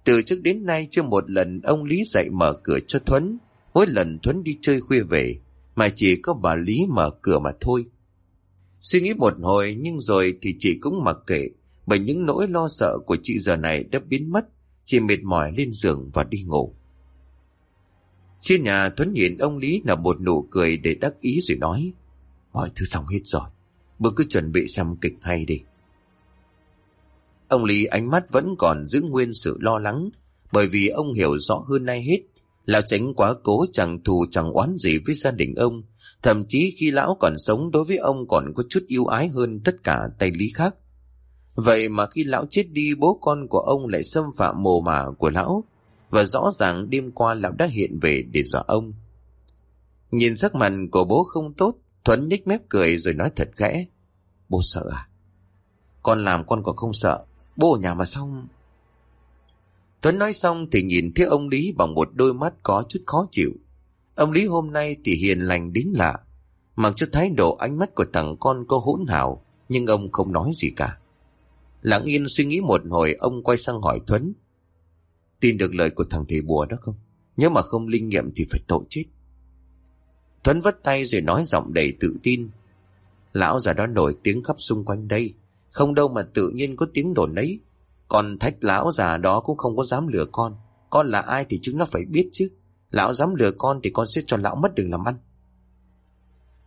Từ trước đến nay chưa một lần ông Lý dậy mở cửa cho Thuấn, mỗi lần Thuấn đi chơi khuya về, mà chỉ có bà Lý mở cửa mà thôi. Suy nghĩ một hồi nhưng rồi thì chị cũng mặc kệ, bởi những nỗi lo sợ của chị giờ này đã biến mất, chị mệt mỏi lên giường và đi ngủ. Trên nhà Thuấn nhìn ông Lý là một nụ cười để đắc ý rồi nói, mọi thứ xong hết rồi, bữa cứ chuẩn bị xem kịch hay đi. Ông Lý ánh mắt vẫn còn giữ nguyên sự lo lắng, bởi vì ông hiểu rõ hơn nay hết, lão tránh quá cố chẳng thù chẳng oán gì với gia đình ông, thậm chí khi lão còn sống đối với ông còn có chút yêu ái hơn tất cả tay lý khác. Vậy mà khi lão chết đi bố con của ông lại xâm phạm mồ mả của lão, và rõ ràng đêm qua lão đã hiện về để dọa ông. Nhìn sắc mặt của bố không tốt, Thuấn nhếch mép cười rồi nói thật khẽ. Bố sợ à? Con làm con còn không sợ, bố ở nhà mà xong... Tuấn nói xong thì nhìn thấy ông Lý bằng một đôi mắt có chút khó chịu. Ông Lý hôm nay thì hiền lành đến lạ. Mặc cho thái độ ánh mắt của thằng con có hỗn hào, nhưng ông không nói gì cả. Lặng yên suy nghĩ một hồi ông quay sang hỏi Tuấn. Tin được lời của thằng thầy bùa đó không? Nếu mà không linh nghiệm thì phải tội chết. Tuấn vất tay rồi nói giọng đầy tự tin. Lão già đó nổi tiếng khắp xung quanh đây. Không đâu mà tự nhiên có tiếng đồn ấy. Còn thách lão già đó cũng không có dám lừa con. Con là ai thì chúng nó phải biết chứ. Lão dám lừa con thì con sẽ cho lão mất đường làm ăn.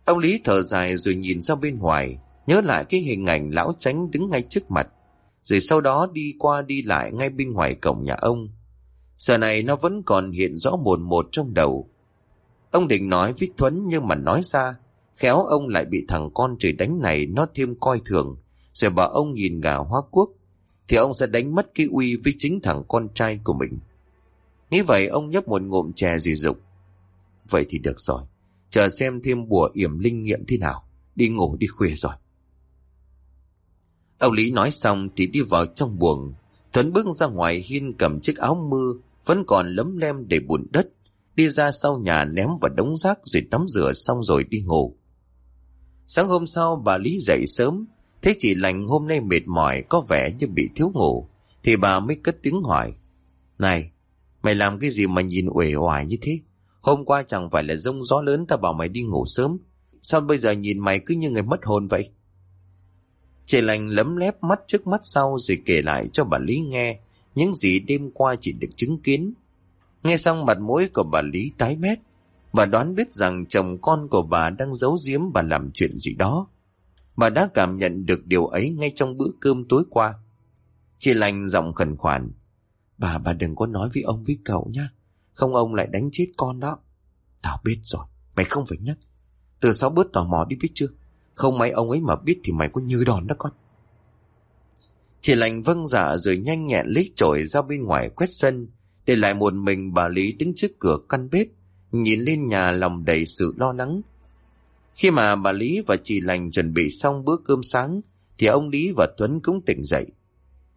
Ông Lý thở dài rồi nhìn ra bên ngoài, nhớ lại cái hình ảnh lão tránh đứng ngay trước mặt, rồi sau đó đi qua đi lại ngay bên ngoài cổng nhà ông. Giờ này nó vẫn còn hiện rõ mồn một trong đầu. Ông định nói với Thuấn nhưng mà nói ra, khéo ông lại bị thằng con trời đánh này nó thêm coi thường, rồi bảo ông nhìn gà hoa quốc, thì ông sẽ đánh mất cái uy với chính thằng con trai của mình. Nghĩ vậy ông nhấp một ngụm chè dì dục. Vậy thì được rồi. Chờ xem thêm bùa yểm linh nghiệm thế nào. Đi ngủ đi khuya rồi. Ông Lý nói xong thì đi vào trong buồng. Thuấn bước ra ngoài hiên cầm chiếc áo mưa vẫn còn lấm lem để bùn đất. Đi ra sau nhà ném vào đống rác rồi tắm rửa xong rồi đi ngủ. Sáng hôm sau bà Lý dậy sớm thế chị lành hôm nay mệt mỏi có vẻ như bị thiếu ngủ. Thì bà mới cất tiếng hỏi. Này, Mày làm cái gì mà nhìn uể oải như thế? Hôm qua chẳng phải là rông gió lớn ta bảo mày đi ngủ sớm. Sao bây giờ nhìn mày cứ như người mất hồn vậy? Chị lành lấm lép mắt trước mắt sau rồi kể lại cho bà Lý nghe những gì đêm qua chị được chứng kiến. Nghe xong mặt mũi của bà Lý tái mét. Bà đoán biết rằng chồng con của bà đang giấu giếm bà làm chuyện gì đó. Bà đã cảm nhận được điều ấy ngay trong bữa cơm tối qua. Chị lành giọng khẩn khoản. Bà, bà đừng có nói với ông với cậu nhá. Không ông lại đánh chết con đó. Tao biết rồi, mày không phải nhắc. Từ sau bớt tò mò đi biết chưa? Không may ông ấy mà biết thì mày có như đòn đó con. Chị lành vâng dạ rồi nhanh nhẹn lấy chổi ra bên ngoài quét sân. Để lại một mình bà Lý đứng trước cửa căn bếp. Nhìn lên nhà lòng đầy sự lo lắng. Khi mà bà Lý và chị lành chuẩn bị xong bữa cơm sáng. Thì ông Lý và Tuấn cũng tỉnh dậy.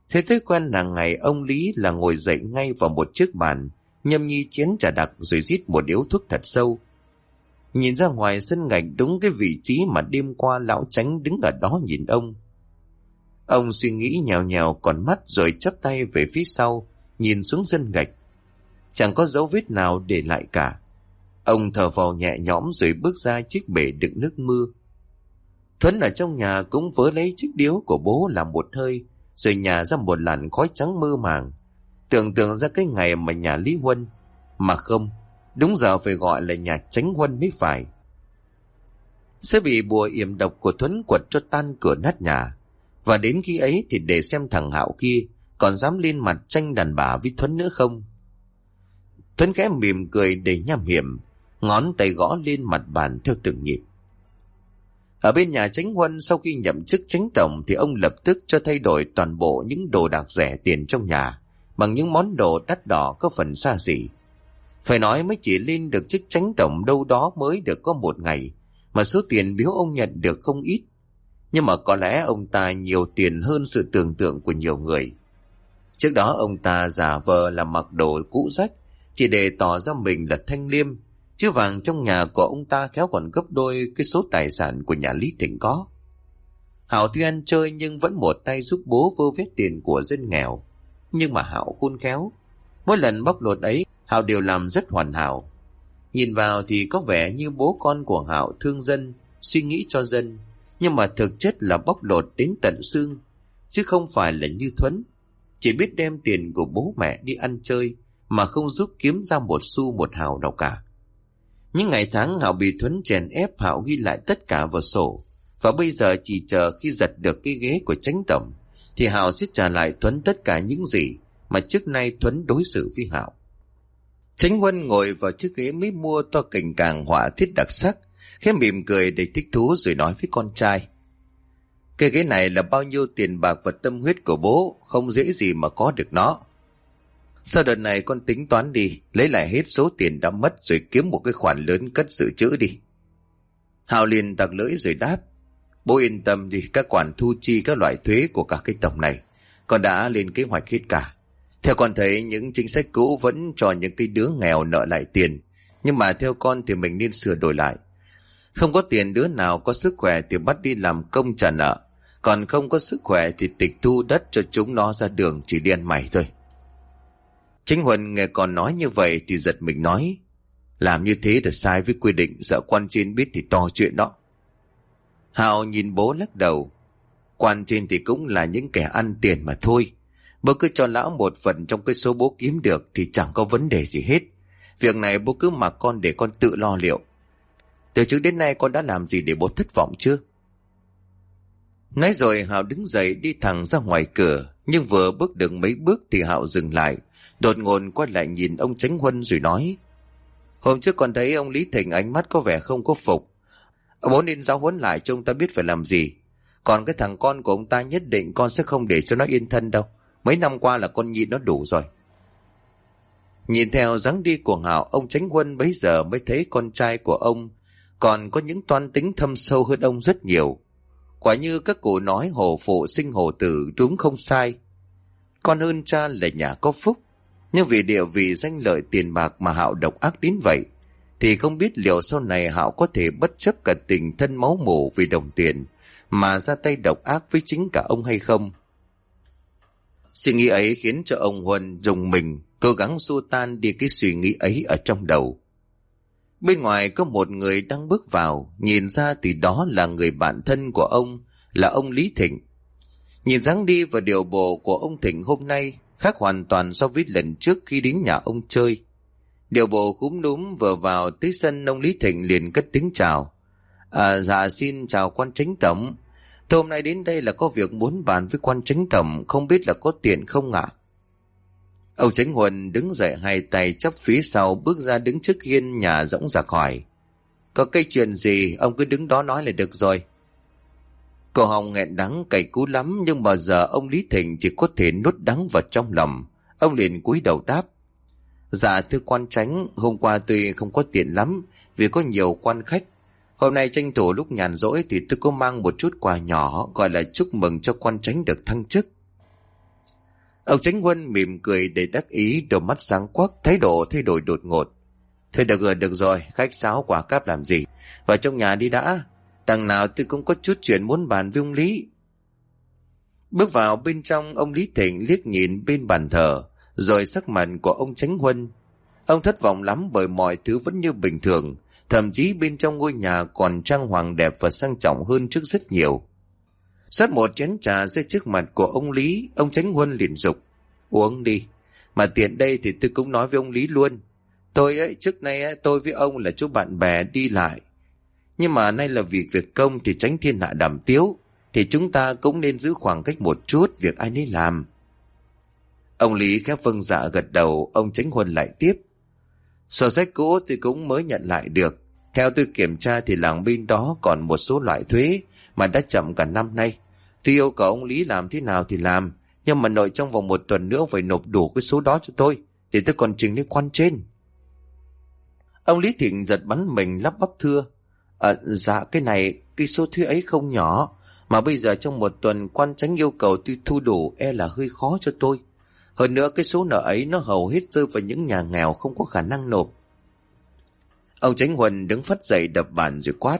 Thế thói quen hàng ngày ông Lý là ngồi dậy ngay vào một chiếc bàn, nhâm nhi chén trà đặc rồi rít một điếu thuốc thật sâu. Nhìn ra ngoài sân ngạch đúng cái vị trí mà đêm qua lão tránh đứng ở đó nhìn ông. Ông suy nghĩ nhào nhào còn mắt rồi chấp tay về phía sau, nhìn xuống sân gạch. Chẳng có dấu vết nào để lại cả. Ông thở vào nhẹ nhõm rồi bước ra chiếc bể đựng nước mưa. Thuấn ở trong nhà cũng vớ lấy chiếc điếu của bố làm một hơi, rồi nhà ra một làn khói trắng mơ màng. Tưởng tượng ra cái ngày mà nhà Lý Huân. Mà không, đúng giờ phải gọi là nhà tránh Huân mới phải. Sẽ bị bùa yểm độc của Thuấn quật cho tan cửa nát nhà. Và đến khi ấy thì để xem thằng Hạo kia còn dám lên mặt tranh đàn bà với Thuấn nữa không. Thuấn khẽ mỉm cười đầy nham hiểm, ngón tay gõ lên mặt bàn theo từng nhịp. Ở bên nhà tránh huân, sau khi nhậm chức tránh tổng thì ông lập tức cho thay đổi toàn bộ những đồ đạc rẻ tiền trong nhà bằng những món đồ đắt đỏ có phần xa xỉ. Phải nói mới chỉ lên được chức tránh tổng đâu đó mới được có một ngày, mà số tiền biếu ông nhận được không ít. Nhưng mà có lẽ ông ta nhiều tiền hơn sự tưởng tượng của nhiều người. Trước đó ông ta giả vờ là mặc đồ cũ rách, chỉ để tỏ ra mình là thanh liêm Chứ vàng trong nhà của ông ta khéo còn gấp đôi cái số tài sản của nhà Lý Thịnh có. Hảo tuy ăn chơi nhưng vẫn một tay giúp bố vơ vét tiền của dân nghèo. Nhưng mà Hảo khôn khéo. Mỗi lần bóc lột ấy, Hảo đều làm rất hoàn hảo. Nhìn vào thì có vẻ như bố con của Hảo thương dân, suy nghĩ cho dân. Nhưng mà thực chất là bóc lột đến tận xương, chứ không phải là như Thuấn. Chỉ biết đem tiền của bố mẹ đi ăn chơi, mà không giúp kiếm ra một xu một hào nào cả. Những ngày tháng Hảo bị Thuấn chèn ép Hảo ghi lại tất cả vào sổ. Và bây giờ chỉ chờ khi giật được cái ghế của tránh tổng, thì Hảo sẽ trả lại Thuấn tất cả những gì mà trước nay Thuấn đối xử với Hảo. Tránh Huân ngồi vào chiếc ghế mới mua to cảnh càng họa thiết đặc sắc, khẽ mỉm cười để thích thú rồi nói với con trai. Cái ghế này là bao nhiêu tiền bạc và tâm huyết của bố, không dễ gì mà có được nó. Sau đợt này con tính toán đi, lấy lại hết số tiền đã mất rồi kiếm một cái khoản lớn cất dự trữ đi. Hào liền tặc lưỡi rồi đáp. Bố yên tâm đi, các khoản thu chi các loại thuế của cả cái tổng này. Con đã lên kế hoạch hết cả. Theo con thấy những chính sách cũ vẫn cho những cái đứa nghèo nợ lại tiền. Nhưng mà theo con thì mình nên sửa đổi lại. Không có tiền đứa nào có sức khỏe thì bắt đi làm công trả nợ. Còn không có sức khỏe thì tịch thu đất cho chúng nó ra đường chỉ đi ăn mày thôi. Chính Huân nghe con nói như vậy thì giật mình nói. Làm như thế là sai với quy định, sợ quan trên biết thì to chuyện đó. Hào nhìn bố lắc đầu. Quan trên thì cũng là những kẻ ăn tiền mà thôi. Bố cứ cho lão một phần trong cái số bố kiếm được thì chẳng có vấn đề gì hết. Việc này bố cứ mặc con để con tự lo liệu. Từ trước đến nay con đã làm gì để bố thất vọng chưa? Nói rồi Hào đứng dậy đi thẳng ra ngoài cửa, nhưng vừa bước được mấy bước thì Hạo dừng lại, Đột ngột quay lại nhìn ông Tránh Huân rồi nói. Hôm trước còn thấy ông Lý Thịnh ánh mắt có vẻ không có phục. Bố nên giáo huấn lại cho ông ta biết phải làm gì. Còn cái thằng con của ông ta nhất định con sẽ không để cho nó yên thân đâu. Mấy năm qua là con nhịn nó đủ rồi. Nhìn theo dáng đi của Hảo, ông Tránh Huân bấy giờ mới thấy con trai của ông còn có những toan tính thâm sâu hơn ông rất nhiều. Quả như các cụ nói hồ phụ sinh hồ tử đúng không sai. Con hơn cha là nhà có phúc, nhưng vì địa vị danh lợi tiền bạc mà Hạo độc ác đến vậy, thì không biết liệu sau này Hạo có thể bất chấp cả tình thân máu mủ vì đồng tiền, mà ra tay độc ác với chính cả ông hay không. Suy nghĩ ấy khiến cho ông Huân dùng mình, cố gắng xua tan đi cái suy nghĩ ấy ở trong đầu. Bên ngoài có một người đang bước vào, nhìn ra thì đó là người bạn thân của ông, là ông Lý Thịnh. Nhìn dáng đi và điều bộ của ông Thịnh hôm nay, khác hoàn toàn so với lần trước khi đến nhà ông chơi. Điều bộ cúm núm vừa vào tới sân ông Lý Thịnh liền cất tiếng chào. À, dạ xin chào quan tránh tổng. Tôi hôm nay đến đây là có việc muốn bàn với quan tránh tổng, không biết là có tiền không ạ? Ông Tránh Huân đứng dậy hai tay chắp phía sau bước ra đứng trước hiên nhà rỗng ra khỏi. Có cây chuyện gì ông cứ đứng đó nói là được rồi. Cô Hồng nghẹn đắng cay cú lắm nhưng mà giờ ông Lý Thịnh chỉ có thể nuốt đắng vào trong lòng. Ông liền cúi đầu đáp. Dạ thưa quan tránh, hôm qua tôi không có tiền lắm vì có nhiều quan khách. Hôm nay tranh thủ lúc nhàn rỗi thì tôi có mang một chút quà nhỏ gọi là chúc mừng cho quan tránh được thăng chức. Ông Tránh Huân mỉm cười để đắc ý, đôi mắt sáng quắc, thái độ thay đổi đột ngột. Thôi được rồi, được rồi, khách sáo quả cáp làm gì? Vào trong nhà đi đã, Đằng nào tôi cũng có chút chuyện muốn bàn với ông Lý. Bước vào bên trong, ông Lý Thịnh liếc nhìn bên bàn thờ, Rồi sắc mặt của ông Tránh Huân. Ông thất vọng lắm bởi mọi thứ vẫn như bình thường. Thậm chí bên trong ngôi nhà còn trang hoàng đẹp và sang trọng hơn trước rất nhiều. Sát một chén trà ra trước mặt của ông Lý, ông Tránh Huân liền dục Uống đi. Mà tiện đây thì tôi cũng nói với ông Lý luôn. Tôi ấy, trước nay ấy, tôi với ông là chú bạn bè đi lại. Nhưng mà nay là việc việc công thì tránh thiên hạ đàm tiếu. Thì chúng ta cũng nên giữ khoảng cách một chút việc ai nấy làm. Ông Lý khép vâng dạ gật đầu, ông Tránh Huân lại tiếp. Sổ sách cũ thì cũng mới nhận lại được. Theo tôi kiểm tra thì làng bên đó còn một số loại thuế mà đã chậm cả năm nay. Tôi yêu cầu ông Lý làm thế nào thì làm, nhưng mà nội trong vòng một tuần nữa phải nộp đủ cái số đó cho tôi, để tôi còn trình lên quan trên. Ông Lý Thịnh giật bắn mình lắp bắp thưa. À, dạ cái này, cái số thuế ấy không nhỏ, mà bây giờ trong một tuần quan tránh yêu cầu tôi thu đủ e là hơi khó cho tôi. Hơn nữa cái số nợ ấy nó hầu hết rơi vào những nhà nghèo không có khả năng nộp. Ông Tránh Huân đứng phát dậy đập bàn rồi quát.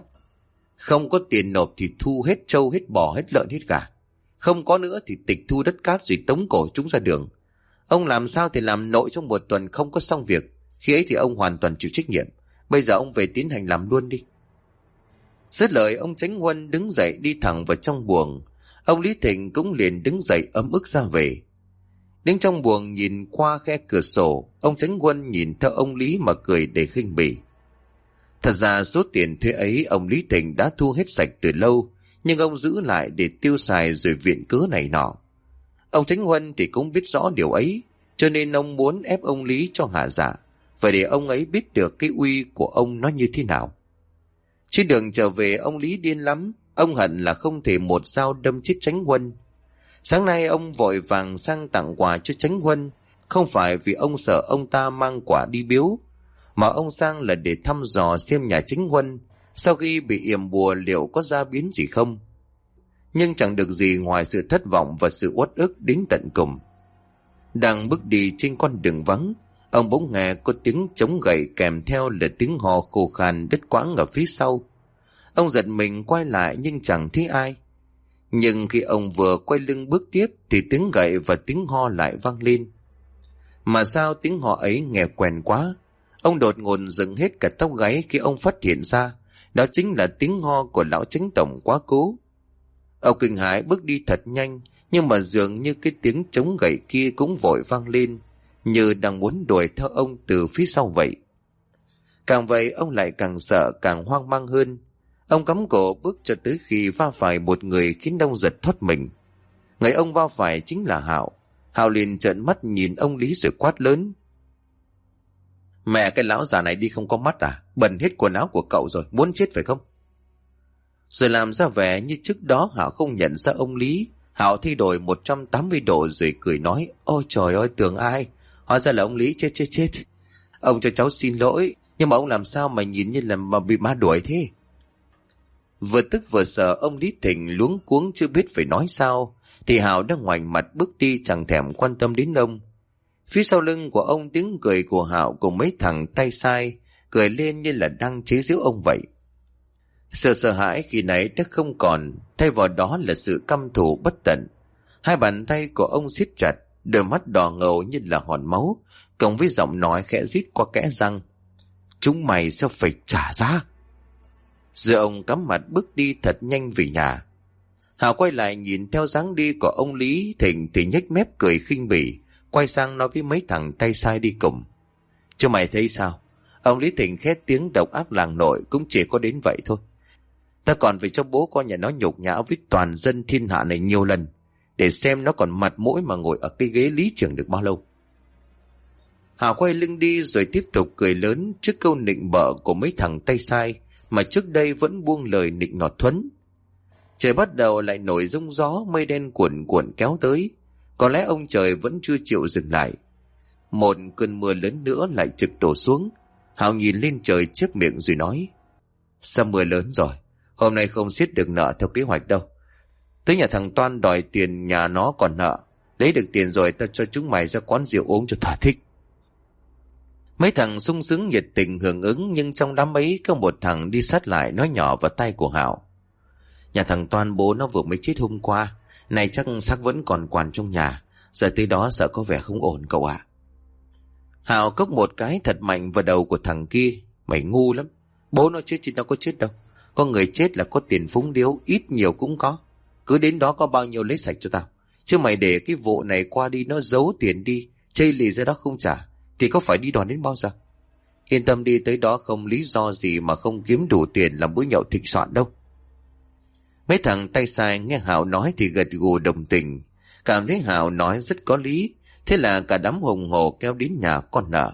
Không có tiền nộp thì thu hết trâu, hết bò, hết lợn, hết gà. Không có nữa thì tịch thu đất cát rồi tống cổ chúng ra đường. Ông làm sao thì làm nội trong một tuần không có xong việc. Khi ấy thì ông hoàn toàn chịu trách nhiệm. Bây giờ ông về tiến hành làm luôn đi. Dứt lời ông Tránh Huân đứng dậy đi thẳng vào trong buồng. Ông Lý Thịnh cũng liền đứng dậy ấm ức ra về. Đứng trong buồng nhìn qua khe cửa sổ, ông Tránh Huân nhìn theo ông Lý mà cười để khinh bỉ. Thật ra số tiền thuế ấy ông Lý Thịnh đã thu hết sạch từ lâu, nhưng ông giữ lại để tiêu xài rồi viện cớ này nọ. Ông Tránh Huân thì cũng biết rõ điều ấy, cho nên ông muốn ép ông Lý cho hạ dạ. giả, phải để ông ấy biết được cái uy của ông nó như thế nào. Trên đường trở về ông Lý điên lắm, ông hận là không thể một dao đâm chết Tránh Huân. Sáng nay ông vội vàng sang tặng quà cho Tránh Huân, không phải vì ông sợ ông ta mang quả đi biếu, mà ông sang là để thăm dò xem nhà tránh huân sau khi bị yểm bùa liệu có ra biến gì không. Nhưng chẳng được gì ngoài sự thất vọng và sự uất ức đến tận cùng. Đang bước đi trên con đường vắng, ông bỗng nghe có tiếng chống gậy kèm theo là tiếng hò khô khan đứt quãng ở phía sau. Ông giật mình quay lại nhưng chẳng thấy ai. Nhưng khi ông vừa quay lưng bước tiếp thì tiếng gậy và tiếng ho lại vang lên. Mà sao tiếng họ ấy nghe quen quá, Ông đột ngột dừng hết cả tóc gáy khi ông phát hiện ra. Đó chính là tiếng ho của lão chính tổng quá cố. Ông kinh hãi bước đi thật nhanh, nhưng mà dường như cái tiếng chống gậy kia cũng vội vang lên, như đang muốn đuổi theo ông từ phía sau vậy. Càng vậy ông lại càng sợ, càng hoang mang hơn. Ông cắm cổ bước cho tới khi va phải một người khiến ông giật thoát mình. Người ông va phải chính là Hạo. Hạo liền trợn mắt nhìn ông Lý rồi quát lớn. Mẹ cái lão già này đi không có mắt à? Bẩn hết quần áo của cậu rồi, muốn chết phải không? Rồi làm ra vẻ như trước đó Hảo không nhận ra ông Lý. Hảo thay đổi 180 độ rồi cười nói, Ôi trời ơi, tưởng ai? Hóa ra là ông Lý chết chết chết. Ông cho cháu xin lỗi, nhưng mà ông làm sao mà nhìn như là mà bị ma đuổi thế? Vừa tức vừa sợ ông Lý Thịnh luống cuống chưa biết phải nói sao, thì Hảo đang ngoảnh mặt bước đi chẳng thèm quan tâm đến ông. Phía sau lưng của ông tiếng cười của Hạo cùng mấy thằng tay sai, cười lên như là đang chế giễu ông vậy. Sự sợ hãi khi nãy đã không còn, thay vào đó là sự căm thù bất tận. Hai bàn tay của ông siết chặt, đôi mắt đỏ ngầu như là hòn máu, cộng với giọng nói khẽ rít qua kẽ răng. Chúng mày sẽ phải trả giá. Giờ ông cắm mặt bước đi thật nhanh về nhà. Hào quay lại nhìn theo dáng đi của ông Lý Thịnh thì nhếch mép cười khinh bỉ, quay sang nói với mấy thằng tay sai đi cùng. Cho mày thấy sao? Ông Lý Thịnh khét tiếng độc ác làng nội cũng chỉ có đến vậy thôi. Ta còn phải cho bố con nhà nó nhục nhã với toàn dân thiên hạ này nhiều lần, để xem nó còn mặt mũi mà ngồi ở cái ghế lý trưởng được bao lâu. Hà quay lưng đi rồi tiếp tục cười lớn trước câu nịnh bợ của mấy thằng tay sai mà trước đây vẫn buông lời nịnh nọt thuấn. Trời bắt đầu lại nổi rông gió mây đen cuộn cuộn kéo tới, có lẽ ông trời vẫn chưa chịu dừng lại. Một cơn mưa lớn nữa lại trực đổ xuống. Hào nhìn lên trời chép miệng rồi nói. Sao mưa lớn rồi? Hôm nay không xiết được nợ theo kế hoạch đâu. Tới nhà thằng Toan đòi tiền nhà nó còn nợ. Lấy được tiền rồi ta cho chúng mày ra quán rượu uống cho thỏa thích. Mấy thằng sung sướng nhiệt tình hưởng ứng nhưng trong đám ấy có một thằng đi sát lại nói nhỏ vào tay của Hảo. Nhà thằng Toan bố nó vừa mới chết hôm qua. Này chắc xác vẫn còn quản trong nhà Giờ tới đó sợ có vẻ không ổn cậu ạ Hảo cốc một cái thật mạnh vào đầu của thằng kia. Mày ngu lắm. Bố nó chết chứ nó có chết đâu. Con người chết là có tiền phúng điếu, ít nhiều cũng có. Cứ đến đó có bao nhiêu lấy sạch cho tao. Chứ mày để cái vụ này qua đi nó giấu tiền đi, chây lì ra đó không trả, thì có phải đi đòn đến bao giờ? Yên tâm đi tới đó không lý do gì mà không kiếm đủ tiền làm bữa nhậu thịnh soạn đâu. Mấy thằng tay sai nghe Hảo nói thì gật gù đồng tình. Cảm thấy Hảo nói rất có lý, thế là cả đám hùng hồ kéo đến nhà con nợ.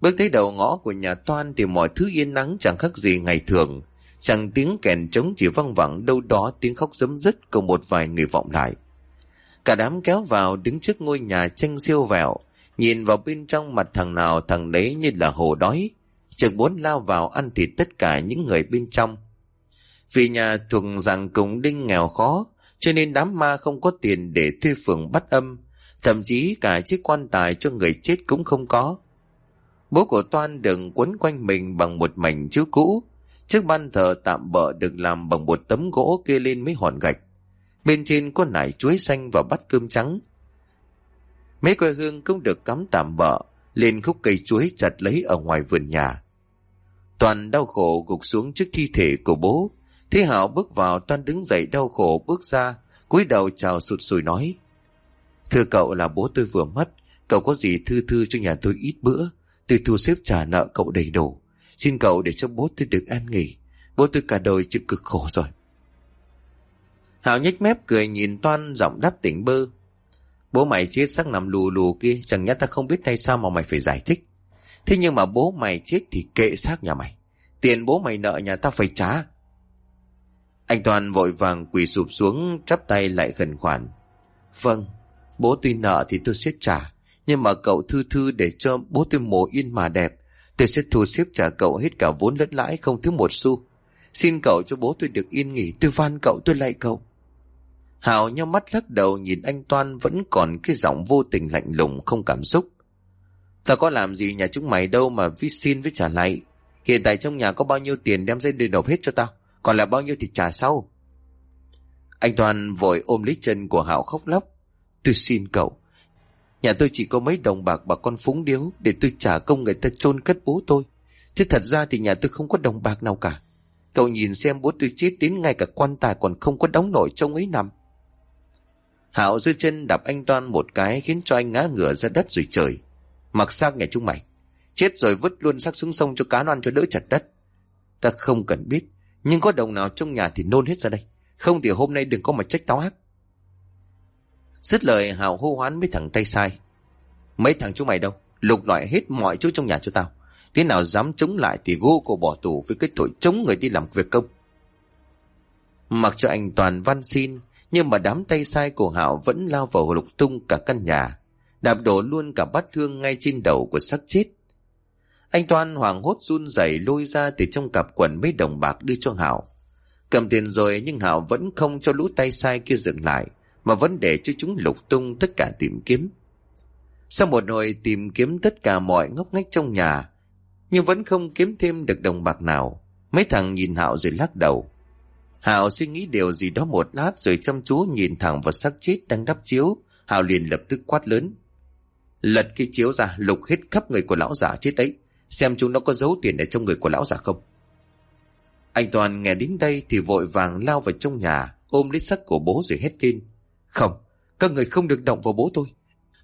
Bước tới đầu ngõ của nhà Toan thì mọi thứ yên nắng chẳng khác gì ngày thường. Chẳng tiếng kèn trống chỉ văng vẳng đâu đó tiếng khóc giấm dứt cùng một vài người vọng lại. Cả đám kéo vào đứng trước ngôi nhà tranh siêu vẹo, nhìn vào bên trong mặt thằng nào thằng đấy như là hồ đói, chợt muốn lao vào ăn thịt tất cả những người bên trong. Vì nhà thuộc rằng cùng đinh nghèo khó, cho nên đám ma không có tiền để thuê phường bắt âm, thậm chí cả chiếc quan tài cho người chết cũng không có. Bố của Toan đừng quấn quanh mình bằng một mảnh chiếu cũ, chiếc ban thờ tạm bợ được làm bằng một tấm gỗ kê lên mấy hòn gạch. Bên trên có nải chuối xanh và bát cơm trắng. Mấy quê hương cũng được cắm tạm bợ, lên khúc cây chuối chặt lấy ở ngoài vườn nhà. Toàn đau khổ gục xuống trước thi thể của bố. Thế Hảo bước vào Toàn đứng dậy đau khổ bước ra, cúi đầu chào sụt sùi nói. Thưa cậu là bố tôi vừa mất, cậu có gì thư thư cho nhà tôi ít bữa, tôi thu xếp trả nợ cậu đầy đủ. Xin cậu để cho bố tôi được an nghỉ, bố tôi cả đời chịu cực khổ rồi. Hảo nhếch mép cười nhìn Toan giọng đáp tỉnh bơ. Bố mày chết sắc nằm lù lù kia, chẳng nhẽ ta không biết hay sao mà mày phải giải thích. Thế nhưng mà bố mày chết thì kệ xác nhà mày. Tiền bố mày nợ nhà tao phải trả. Anh Toàn vội vàng quỳ sụp xuống, chắp tay lại khẩn khoản. Vâng, bố tôi nợ thì tôi sẽ trả. Nhưng mà cậu thư thư để cho bố tôi mổ yên mà đẹp. Tôi sẽ thu xếp trả cậu hết cả vốn lẫn lãi không thiếu một xu. Xin cậu cho bố tôi được yên nghỉ. Tôi van cậu, tôi lạy cậu. hảo nhau mắt lắc đầu nhìn anh Toan vẫn còn cái giọng vô tình lạnh lùng không cảm xúc. tao có làm gì nhà chúng mày đâu mà vi xin với trả lại. Hiện tại trong nhà có bao nhiêu tiền đem dây đền nộp hết cho tao. Còn là bao nhiêu thì trả sau. Anh Toàn vội ôm lấy chân của Hảo khóc lóc. Tôi xin cậu. Nhà tôi chỉ có mấy đồng bạc bà con phúng điếu để tôi trả công người ta chôn cất bố tôi. Chứ thật ra thì nhà tôi không có đồng bạc nào cả. Cậu nhìn xem bố tôi chết đến ngay cả quan tài còn không có đóng nổi trong ấy nằm. Hảo giơ chân đạp anh Toan một cái khiến cho anh ngã ngửa ra đất rồi trời. Mặc xác nhà chúng mày. Chết rồi vứt luôn xác xuống sông cho cá non cho đỡ chặt đất. Ta không cần biết. Nhưng có đồng nào trong nhà thì nôn hết ra đây. Không thì hôm nay đừng có mà trách tao ác. Dứt lời hào hô hoán mấy thằng tay sai. Mấy thằng chúng mày đâu? Lục loại hết mọi chỗ trong nhà cho tao. Thế nào dám chống lại thì gô cổ bỏ tù với cái tội chống người đi làm việc công. Mặc cho anh Toàn văn xin, nhưng mà đám tay sai của Hạo vẫn lao vào lục tung cả căn nhà, đạp đổ luôn cả bát thương ngay trên đầu của xác chết. Anh toàn hoảng hốt run rẩy lôi ra từ trong cặp quần mấy đồng bạc đưa cho Hạo. Cầm tiền rồi nhưng Hạo vẫn không cho lũ tay sai kia dừng lại, mà vẫn để cho chúng lục tung tất cả tìm kiếm. Sau một hồi tìm kiếm tất cả mọi ngóc ngách trong nhà, nhưng vẫn không kiếm thêm được đồng bạc nào. Mấy thằng nhìn Hạo rồi lắc đầu. Hạo suy nghĩ điều gì đó một lát rồi chăm chú nhìn thẳng vào xác chết đang đắp chiếu. Hạo liền lập tức quát lớn. Lật cái chiếu ra lục hết khắp người của lão giả chết ấy. Xem chúng nó có giấu tiền ở trong người của lão giả không. Anh Toàn nghe đến đây thì vội vàng lao vào trong nhà ôm lấy xác của bố rồi hét lên. Không, các người không được động vào bố tôi.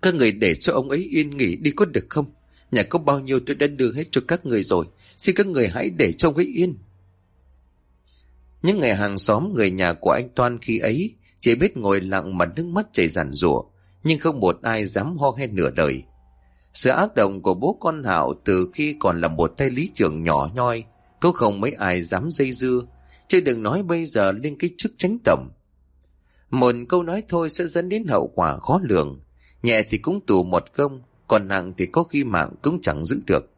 Các người để cho ông ấy yên nghỉ đi có được không? Nhà có bao nhiêu tôi đã đưa hết cho các người rồi. Xin các người hãy để cho ông ấy yên. Những người hàng xóm người nhà của anh Toan khi ấy chỉ biết ngồi lặng mà nước mắt chảy ràn rủa nhưng không một ai dám ho hen nửa đời. Sự ác động của bố con Hảo từ khi còn là một tay lý trưởng nhỏ nhoi, cũng không mấy ai dám dây dưa, chứ đừng nói bây giờ lên cái chức tránh tổng. Một câu nói thôi sẽ dẫn đến hậu quả khó lường, nhẹ thì cũng tù một công, còn nặng thì có khi mạng cũng chẳng giữ được.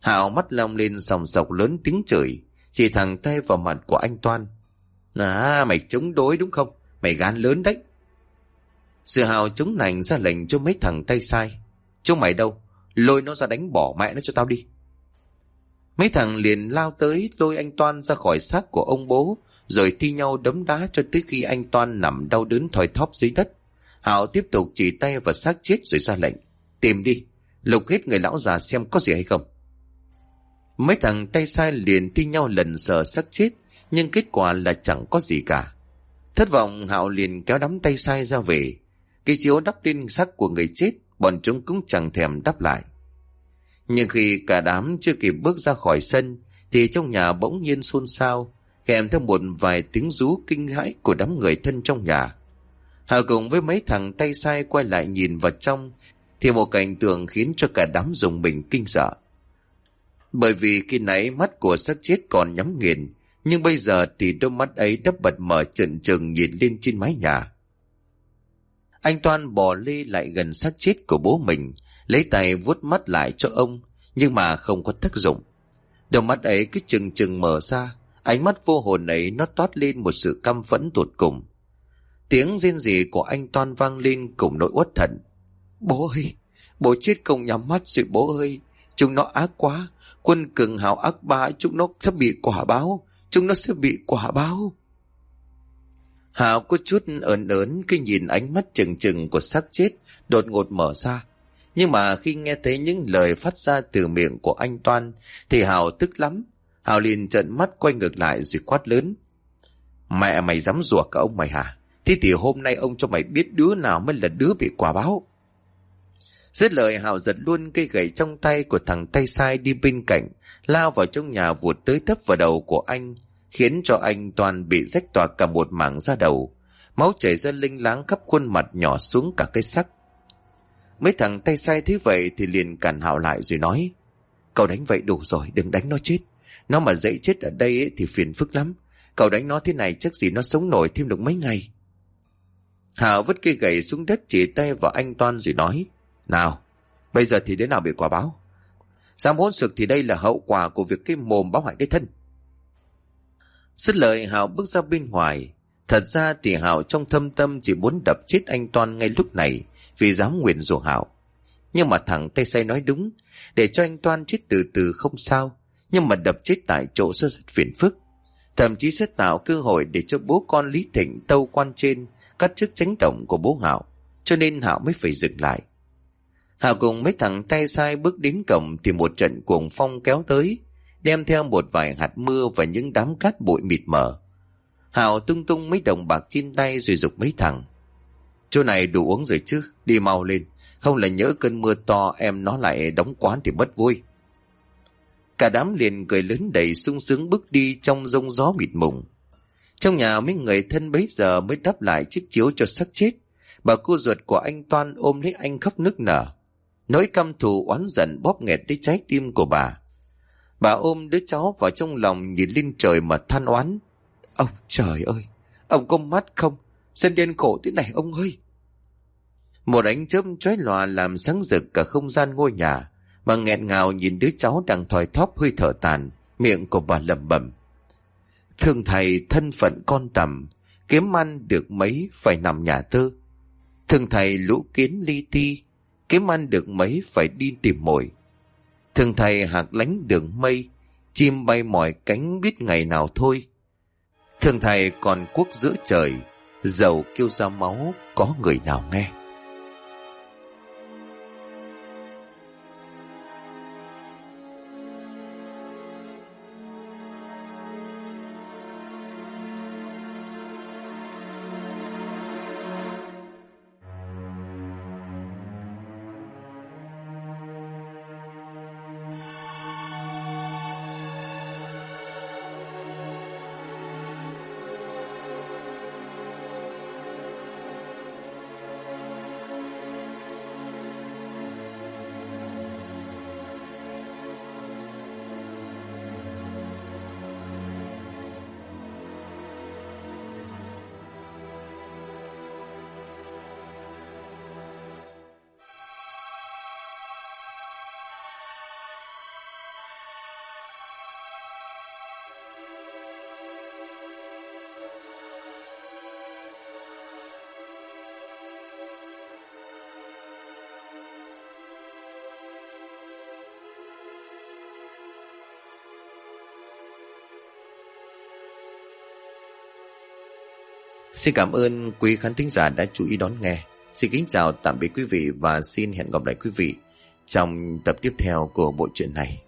Hảo mắt long lên sòng sọc lớn tiếng chửi, chỉ thẳng tay vào mặt của anh Toan. À, mày chống đối đúng không? Mày gan lớn đấy. Sự hào chống nành ra lệnh cho mấy thằng tay sai. Chúng mày đâu? Lôi nó ra đánh bỏ mẹ nó cho tao đi. Mấy thằng liền lao tới lôi anh Toan ra khỏi xác của ông bố, rồi thi nhau đấm đá cho tới khi anh Toan nằm đau đớn thoi thóp dưới đất. Hảo tiếp tục chỉ tay vào xác chết rồi ra lệnh. Tìm đi, Lục hết người lão già xem có gì hay không. Mấy thằng tay sai liền thi nhau lần sờ xác chết, nhưng kết quả là chẳng có gì cả. Thất vọng Hạo liền kéo đám tay sai ra về. Cái chiếu đắp lên xác của người chết, bọn chúng cũng chẳng thèm đắp lại. Nhưng khi cả đám chưa kịp bước ra khỏi sân, thì trong nhà bỗng nhiên xôn xao, kèm theo một vài tiếng rú kinh hãi của đám người thân trong nhà. Hà cùng với mấy thằng tay sai quay lại nhìn vào trong, thì một cảnh tượng khiến cho cả đám dùng mình kinh sợ. Bởi vì khi nãy mắt của xác chết còn nhắm nghiền, nhưng bây giờ thì đôi mắt ấy đã bật mở trần trừng nhìn lên trên mái nhà. Anh Toan bò lê lại gần xác chết của bố mình, lấy tay vuốt mắt lại cho ông, nhưng mà không có tác dụng. Đôi mắt ấy cứ chừng chừng mở ra, ánh mắt vô hồn ấy nó toát lên một sự căm phẫn tột cùng. Tiếng rên rỉ của anh Toan vang lên cùng nỗi uất thận. Bố ơi, bố chết không nhắm mắt rồi bố ơi, chúng nó ác quá, quân cường hào ác bá chúng nó sẽ bị quả báo, chúng nó sẽ bị quả báo. Hảo có chút ớn ớn khi nhìn ánh mắt trừng trừng của xác chết đột ngột mở ra. Nhưng mà khi nghe thấy những lời phát ra từ miệng của anh Toan thì Hảo tức lắm hào liền trợn mắt quay ngược lại rồi quát lớn. Mẹ mày dám rủa cả ông mày hả? Thế thì hôm nay ông cho mày biết đứa nào mới là đứa bị quả báo. Dứt lời hào giật luôn cây gậy trong tay của thằng tay sai đi bên cạnh, lao vào trong nhà vụt tới thấp vào đầu của anh, khiến cho anh toàn bị rách toạc cả một mảng da đầu. Máu chảy ra linh láng khắp khuôn mặt nhỏ xuống cả cái sắc. Mấy thằng tay sai thế vậy thì liền cản hào lại rồi nói, cậu đánh vậy đủ rồi, đừng đánh nó chết. Nó mà dậy chết ở đây ấy, thì phiền phức lắm. Cậu đánh nó thế này chắc gì nó sống nổi thêm được mấy ngày. Hảo vứt cây gậy xuống đất chỉ tay vào anh Toan rồi nói, nào, bây giờ thì đứa nào bị quả báo? Dám hôn sực thì đây là hậu quả của việc cái mồm báo hại cái thân. Rất lời Hảo bước ra bên ngoài. Thật ra thì Hảo trong thâm tâm chỉ muốn đập chết anh Toan ngay lúc này vì dám nguyện rủa Hảo. Nhưng mà thằng tay say nói đúng, để cho anh Toan chết từ từ không sao, nhưng mà đập chết tại chỗ sẽ rất phiền phức. Thậm chí sẽ tạo cơ hội để cho bố con Lý Thịnh tâu quan trên cắt chức tránh tổng của bố Hảo, cho nên Hảo mới phải dừng lại. Hảo cùng mấy thằng tay sai bước đến cổng thì một trận cuồng phong kéo tới, đem theo một vài hạt mưa và những đám cát bụi mịt mờ. Hảo tung tung mấy đồng bạc trên tay rồi dục mấy thằng. Chỗ này đủ uống rồi chứ, đi mau lên, không là nhớ cơn mưa to em nó lại đóng quán thì bất vui. Cả đám liền cười lớn đầy sung sướng bước đi trong rông gió mịt mùng. Trong nhà mấy người thân bấy giờ mới đắp lại chiếc chiếu cho sắc chết. Bà cô ruột của anh Toan ôm lấy anh khóc nức nở. Nỗi căm thù oán giận bóp nghẹt lấy trái tim của bà. Bà ôm đứa cháu vào trong lòng nhìn lên trời mà than oán. Ông trời ơi, ông có mắt không? Sân điên khổ thế này ông ơi. Một ánh chớp chói lòa làm sáng rực cả không gian ngôi nhà. Bà nghẹn ngào nhìn đứa cháu đang thòi thóp hơi thở tàn, miệng của bà lẩm bẩm. Thương thầy thân phận con tầm, kiếm ăn được mấy phải nằm nhà tư. Thương thầy lũ kiến li ti, kiếm ăn được mấy phải đi tìm mồi. thương thầy hạt lánh đường mây, chim bay mỏi cánh biết ngày nào thôi. thương thầy còn quốc giữa trời, dầu kêu ra máu có người nào nghe. Xin cảm ơn quý khán thính giả đã chú ý đón nghe. Xin kính chào, tạm biệt quý vị và xin hẹn gặp lại quý vị trong tập tiếp theo của bộ truyện này.